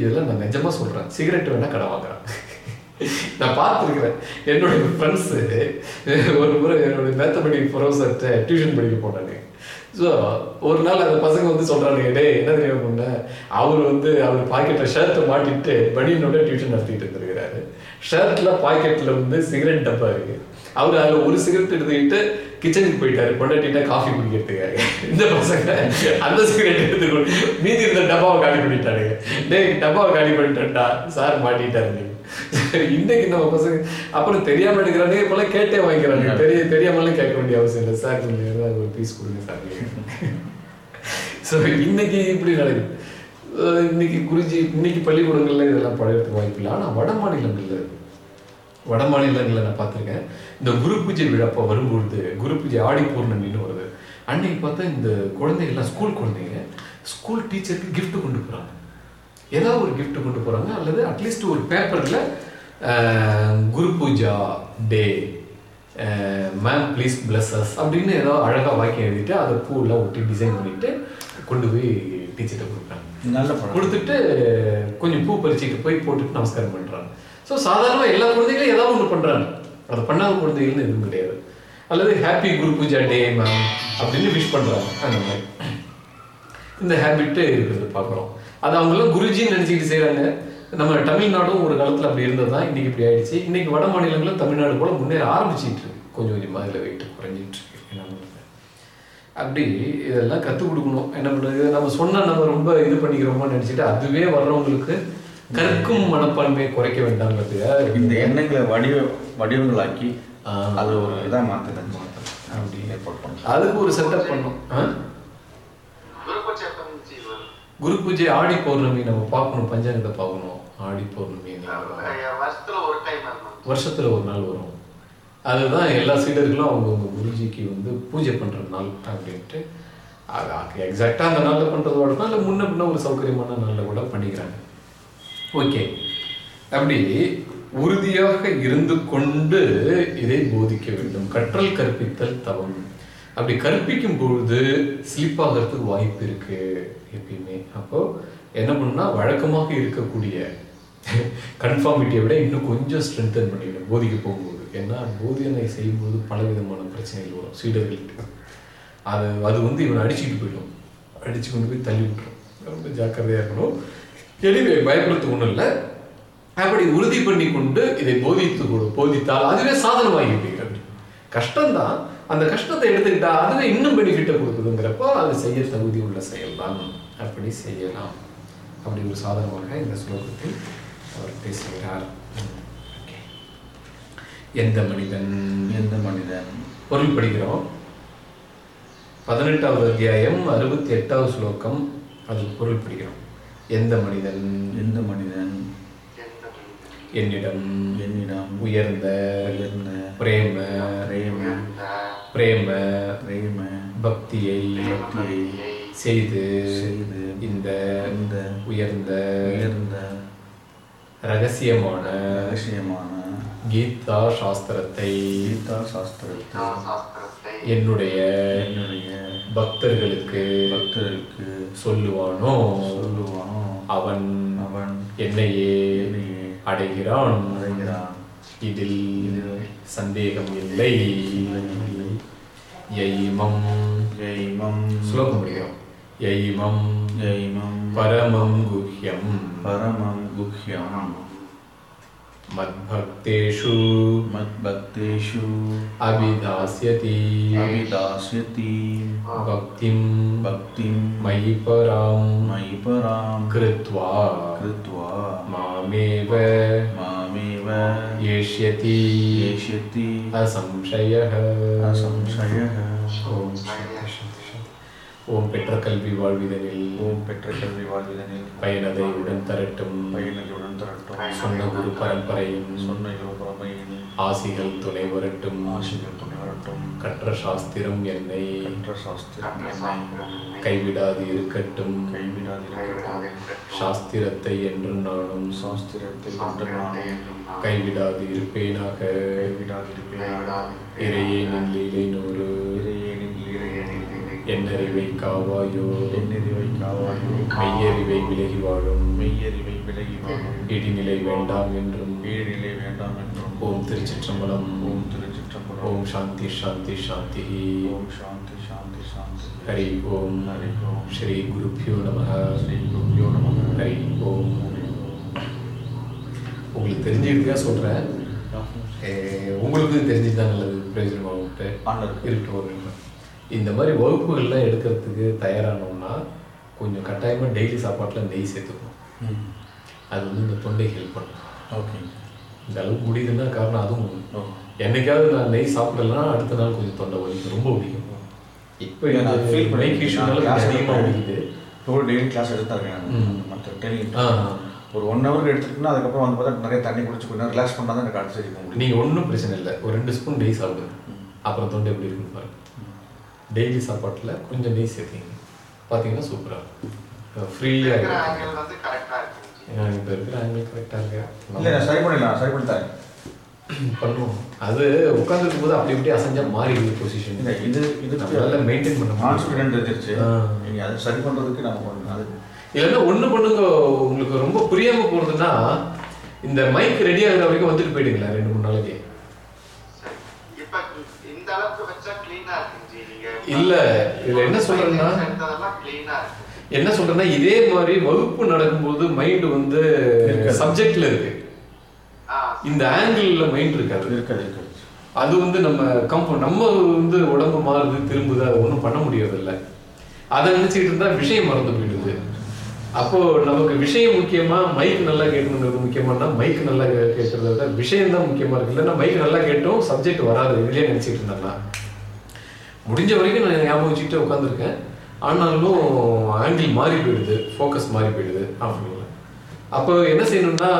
இதெல்லாம் நான் நிஜமா சொல்றேன். சிகரெட் வேணா கடை வாங்குறான். நான் பார்த்துருக்கிறேன். என்னுடைய ஃப்ரெண்ட்ஸு ஒரு முறை என்னுடைய மேத்தமெட்டிக் ப்ரொஃபஸர்கிட்ட டியூஷன் படிக்க போனாங்க. ஸோ ஒரு நாள் அந்த பசங்க வந்து சொல்கிறானுங்க டே என்ன தெரியும் பண்ண? அவர் வந்து அவர் பாக்கெட்டில் ஷர்ட்டை மாட்டிட்டு பனியனோட டியூஷன் நடத்திட்டு இருந்திருக்கிறாரு. ஷர்ட்ல பாக்கெட்ல வந்து சிகரெட் டப்பா இருக்கு. அவர் அதுல ஒரு சிகரெட் எடுத்துக்கிட்டு கிச்சனுக்கு போயிட்டாரு. பொண்டாட்டிட்ட காஃபி குடிக்கிறதுக்காக. இந்த பசங்க அந்த சிகரெட் எடுத்துக்கொண்டு மீதி இருந்த டப்பாவை காலி பண்ணிட்டானுங்க. டேய் டப்பாவை காலி பண்ணிட்டா சார் மாட்டிட்டாரு. இன்னைக்கு நம்ம பசங்க அப்புறம் தெரியாம எடுக்கிறானே இப்பெல்லாம் கேட்டே வாங்கிக்கிறாங்க தெரிய தெரியாமலாம் கேட்க வேண்டிய அவசியம் இல்லை. சார் கொஞ்சம் ஒரு பீஸ் கொடுங்க சார். ஸோ இன்னைக்கு இப்படி நடக்குது. இன்னைக்கு குருஜி இன்னைக்கு பள்ளிக்கூடங்கள்ல இதெல்லாம் பழகிறதுக்கு வாய்ப்பு இல்லை ஆனால் வட மாநிலங்கள்ல இருக்கு. வட மாநிலங்களில் நான் பார்த்துருக்கேன். இந்த குரு பூஜை விழா வரும்பொழுது குரு பூஜை ஆடி பூர்ணமின்னு வருது. அன்னைக்கு பார்த்தா இந்த குழந்தைகள்லாம் ஸ்கூல் குழந்தைங்க ஸ்கூல் டீச்சருக்கு கிஃப்ட் கொண்டு போகிறாங்க ஏதாவது ஒரு கிஃப்ட் கொண்டு போகிறாங்க அல்லது அட்லீஸ்ட் ஒரு பேப்பரில் Guru Puja day ma'am please bless us அப்படின்னு ஏதோ அழகாக வாக்கியம் எழுதிட்டு அதை பூவெல்லாம் ஒட்டி டிசைன் பண்ணிவிட்டு கொண்டு போய் டீச்சர்கிட்ட கொடுக்குறாங்க. நல்ல பழம் கொடுத்துட்டு கொஞ்சம் பூ பறிச்சுட்டு போய் போட்டுட்டு நமஸ்காரம் பண்ணுறாங்க ஸோ சாதாரணமாக எல்லா குழந்தைகளும் ஏதாவது ஒன்று பண்ணுறாங்க அதை பண்ணாத குழந்தைகள்னு எதுவும் கிடையாது. அல்லது happy Guru Puja day ma'am அப்படின்னு விஷ் பண்ணுறாங்க அந்த மாதிரி. இந்த ஹேபிட்டு இருக்கிறது பார்க்குறோம். அது அவங்களாம் குருஜின்னு நினச்சிக்கிட்டு செய்கிறாங்க நம்ம தமிழ்நாடும் ஒரு காலத்தில் அப்படி இருந்தது தான் இன்றைக்கி இப்படி ஆயிடுச்சு. இன்றைக்கி வட மாநிலங்களும் தமிழ்நாடு போல முன்னேற ஆரம்பிச்சிட்டு இருக்கு. கொஞ்சம் கொஞ்சமாக இதில் வெயிட்டு குறைஞ்சிட்டு இருக்கு. அப்படி இதெல்லாம் கற்றுக் கொடுக்கணும். என்ன பண்ணுறது? நம்ம சொன்னா நம்ம ரொம்ப இது பண்ணிக்கிறோமோ நினச்சிட்டு அதுவே வர்றவங்களுக்கு கற்கும் மனப்பான்மையை குறைக்க வேண்டாங்கிறதுக்காக இந்த எண்ணங்களை வடிவ வடிவங்களாக்கி. அது ஒரு இதாக மாற்றுது அப்படி. ஏற்பாடு பண்ணுறோம் அதுக்கு ஒரு செட்டப் பண்ணோம்? குரு பூஜை ஆடி பௌர்ணமி நம்ம பார்க்கணும் பஞ்சாங்கத்தை பார்க்கணும். ஆடி பௌர்ணமி. வருஷத்துல ஒரு நாள் வரும். அதுதான் எல்லா சீடர்களும் அவங்கவுங்க குருஜிக்கு வந்து பூஜை பண்ணுற நாள் அப்படின்ட்டு. அது எக்ஸாக்டாக அந்த நாளில் பண்ணுறதோட வழக்கம் இல்லை முன்ன பின்ன ஒரு சௌகரியமான நாளில் கூட பண்ணிக்கிறாங்க. ஓகே அப்படி உறுதியாக இருந்து கொண்டு இதை போதிக்க வேண்டும். கற்றல் கற்பித்தல் தவம். அப்படி கற்பிக்கும் பொழுது ஸ்லிப் ஆகிறதுக்கு வாய்ப்பு இருக்கு எப்பயுமே. அப்போ என்ன பண்ணா வழக்கமாக இருக்கக்கூடிய கன்ஃபார்மிட்டியை விட இன்னும் கொஞ்சம் ஸ்ட்ரென்தன் பண்ணிக்கணும். போதிக்க போகும்போது. ஏன்னா போதியனை செய்யும்போது பல விதமான பிரச்சனைகள் வரும். சீடர்கள்ட்ட அது அது வந்து இவனை அடிச்சுட்டு போயிடும். அடிச்சு கொண்டு போய் தள்ளி விட்டுரும். ரொம்ப ஜாக்கிரதையா இருக்கணும். எளிவே பயப்படுறது ஒன்றும் இல்லை. அப்படி உறுதி பண்ணி கொண்டு இதை போதித்து கொடு போதித்தால் அதுவே சாதனமாகி அப்படி கஷ்டம்தான். அந்த கஷ்டத்தை எடுத்துக்கிட்டா அதுவே இன்னும் பெனிஃபிட்டை கொடுக்குதுங்கிறப்போ அது செய்ய தகுதி உள்ள செயல்தான். அப்படி செய்யலாம். அப்படி ஒரு சாதனமாக இந்த ஸ்லோகத்தில் அவர் பேசுகிறார். எந்த மனிதன் எந்த மனிதன்? பொருள் படிக்கிறோம். பதினெட்டாவது அத்தியாயம் அறுபத்தி எட்டாவது ஸ்லோகம் அது பொருள் படிக்கிறோம். எந்த மனிதன்? எந்த மனிதன்? என்னிடம். என்னிடம். உயர்ந்த. உயர்ந்த. பிரேம. பிரேம. பிரேம. பிரேம. பக்தியை பக்தியை செய்து இந்த உயர்ந்த உயர்ந்த ரகசியமான ரகசியமான கீதா சாஸ்திரத்தை கீதா சாஸ்திரத்தை என்னுடைய என்னுடைய பக்தர்களுக்கு பக்தருக்கு சொல்லுவானோ? சொல்லுவானோ? அவன் அவன் என்னையே அடைகிறான். அடைகிறான். இதில் இதில் சந்தேகம் இல்லை. யைமம் ஜெய்மம் ஸ்லோகம் படிக்கிறோம். யைமம் ஜெய்மம் பரமம் குஹ்யம். பரமம் குஹ்யம். மத்பக்தேஷு மத்பக்தேஷு அபிதாஸ்யதி அவிதாஸ்யதி பக்திம் பக்திம் மயி பராம் மயி பராம் கிருத்வா கிருத்வா மாமேவ மாமேவ ஏஷ்யதி ஏஷ்யதி அசம்சயः அசம்சயः ஓம் சாந்தி, சாந்தி, சாந்தி. ஓம் பெற்ற கல்வி வாழ்விதனில் ஓம் பெற்ற கல்வி வாழ்விதனில் பயனதை உடன் தரட்டும். பயனதையுடன் தரட்டும். சொன்ன குரு பரம்பரையும் சொன்ன யோகரமையின் ஆசிகள் துணை வரட்டும். ஆசிரியர் துணை வரட்டும். கற்ற சாஸ்திரம் என்னை கற்ற சாஸ்திரம் என்னை கைவிடாது இருக்கட்டும். கைவிடாதிருக்கட்டும் சாஸ்திரத்தை என்று நானும் சாஸ்திரத்தை கொண்டு நானும் கைவிடாது இருப்பேனாக. கைவிடாதிருப்பேன் இறையே நின் லீலை நூறு. லீலையேனின் என்னறிவை காவாயோ எண்ணறிவை காவாயோ மெய்யறிவை விலகி வாழும். மெய்யறிவை விலகி வாழும். இடிநிலை வேண்டாம் என்றும். ஈழிலை வேண்டாம் என்றும். ஓம் திருச்சிற்றம்பலம். ஓம் திருச்சிற்றம்பலம். ஓம் சாந்தி சாந்தி சாந்தி. ஓம் சாந்தி சாந்தி சாந்தி. ஹரி ஓம். ஹரி ஓம். ஸ்ரீ குருப்பியோ நம. ஸ்ரீ குருபியோ நமக ஹரி ஓம். உங்களுக்கு தெரிஞ்சுக்கிட்டே சொல்கிறேன் உங்களுக்கு தெரிஞ்சுட்டு தான் நல்லது. பிரயோஜனமாகட்டு ஆண்டவர் இருக்கட்டும். இந்த மாதிரி வகுப்புகள்லாம் எடுக்கிறதுக்கு தயாரானோம்னா கொஞ்சம் கட்டாயமாக டெய்லி சாப்பாட்டில் நெய் சேர்த்துக்கணும். அது வந்து இந்த தொண்டை ஹெல்ப் பண்ணும். ஓகே. இந்த அளவுக்கு முடியுதுன்னா காரணம் அதுவும் என்னைக்காவது நான் நெய் சாப்பிடலன்னா அடுத்த நாள் கொஞ்சம் தொண்டை வலிக்கும் ரொம்ப வலிக்கும். இப்போ. இஷ்யூனால நான் class அதிகமாக. வலிக்குது. இப்போ டெய்லி கிளாஸ் எடுத்தாங்க ம். மற்ற டெய்லி ஆ. ஒரு ஒன் ஹவருக்கு எடுத்துக்கிட்டோம்னா அதுக்கப்புறம் வந்து பார்த்தா நிறைய தண்ணி குடிச்சு கொஞ்சம் ரிலாக்ஸ் பண்ணால் தான் எனக்கு அடுத்த ஸ்டேஜ் போக முடியும். நீங்க ஒன்றும் பிரச்சனை இல்லை. ஒரு ரெண்டு ஸ்பூன் நெய் சாப்பிடுங்க. அப்புறம் தொண்டை எப்படி இருக்குன்னு பாருங்க. டெய்லி சாப்பாட்டுல கொஞ்சம் நெய் சேர்த்தீங்க. பார்த்தீங்கன்னா சூப்பராக ஃப்ரீயாக இருக்கும். ஆங்கிள் வந்து கரெக்டா இருக்கு இப்போ இருக்கிற ஆங்கிள் கரெக்டாக இல்லை இருக்கு? நான் சரி பண்ணிடலாம் சரி பண்ணி தரேன் பண்ணுவோம். அது உட்காந்துருக்கும் போது அப்படி இப்படி அசைஞ்சா மாறிடுது பொசிஷன் இல்லை இது இது நம்மளால மெயின்டைன் பண்ண கான்ஃபிடென்ட் இருந்துருச்சு. ஆ. நீங்கள் அது சரி பண்ணுறதுக்கு நம்ம கொஞ்சம் அது இல்லைன்னா ஒண்ணு பண்ணுங்க உங்களுக்கு ரொம்ப புரியாம போறதுன்னா இந்த மைக் ரெடி ஆகுற வரைக்கும் வந்துட்டு போயிடுங்களா ரெண்டு மூணு நாளைக்கு சரி. இப்ப இந்த அளவுக்கு வச்சா clean ஆ இருக்கு ஜி. நீங்க இல்ல, இதுல என்ன சொல்றேன்னா-. என்ன சொல்றேன்னா இதே மாதிரி வகுப்பு நடக்கும்போது மைண்ட் வந்து. சப்ஜெக்ட்ல இருக்கு. இந்த ஆங்கிள் மைண்ட் இருக்காது. இருக்காது அது வந்து நம்ம கம்ப நம்ம வந்து உடம்பு மாறுது திரும்புது அதை ஒன்றும் பண்ண முடியறதில்ல. அதை நினைச்சிட்டு இருந்தா விஷயம் மறந்து போயிடுது. அப்போ நமக்கு விஷயம் முக்கியமா மைக் நல்லா கேட்கணுங்கிறது முக்கியமானா மைக் நல்லா கேட்கறத விட விஷயம் தான் முக்கியமா இருக்கு இல்லைன்னா மைக் நல்லா கேட்டோம் சப்ஜெக்ட் வராது இதுலயே நினைச்சிட்டு இருந்தாங்கன்னா முடிஞ்ச வரைக்கும் நான் ஞாபகம் வச்சுக்கிட்டே உட்காந்துருக்கேன் ஆனாலும் ஆங்கிள் மாறி போயிடுது ஃபோக்கஸ் மாறி போயிடுது அப்படின்னு அப்போ என்ன செய்யணும்னா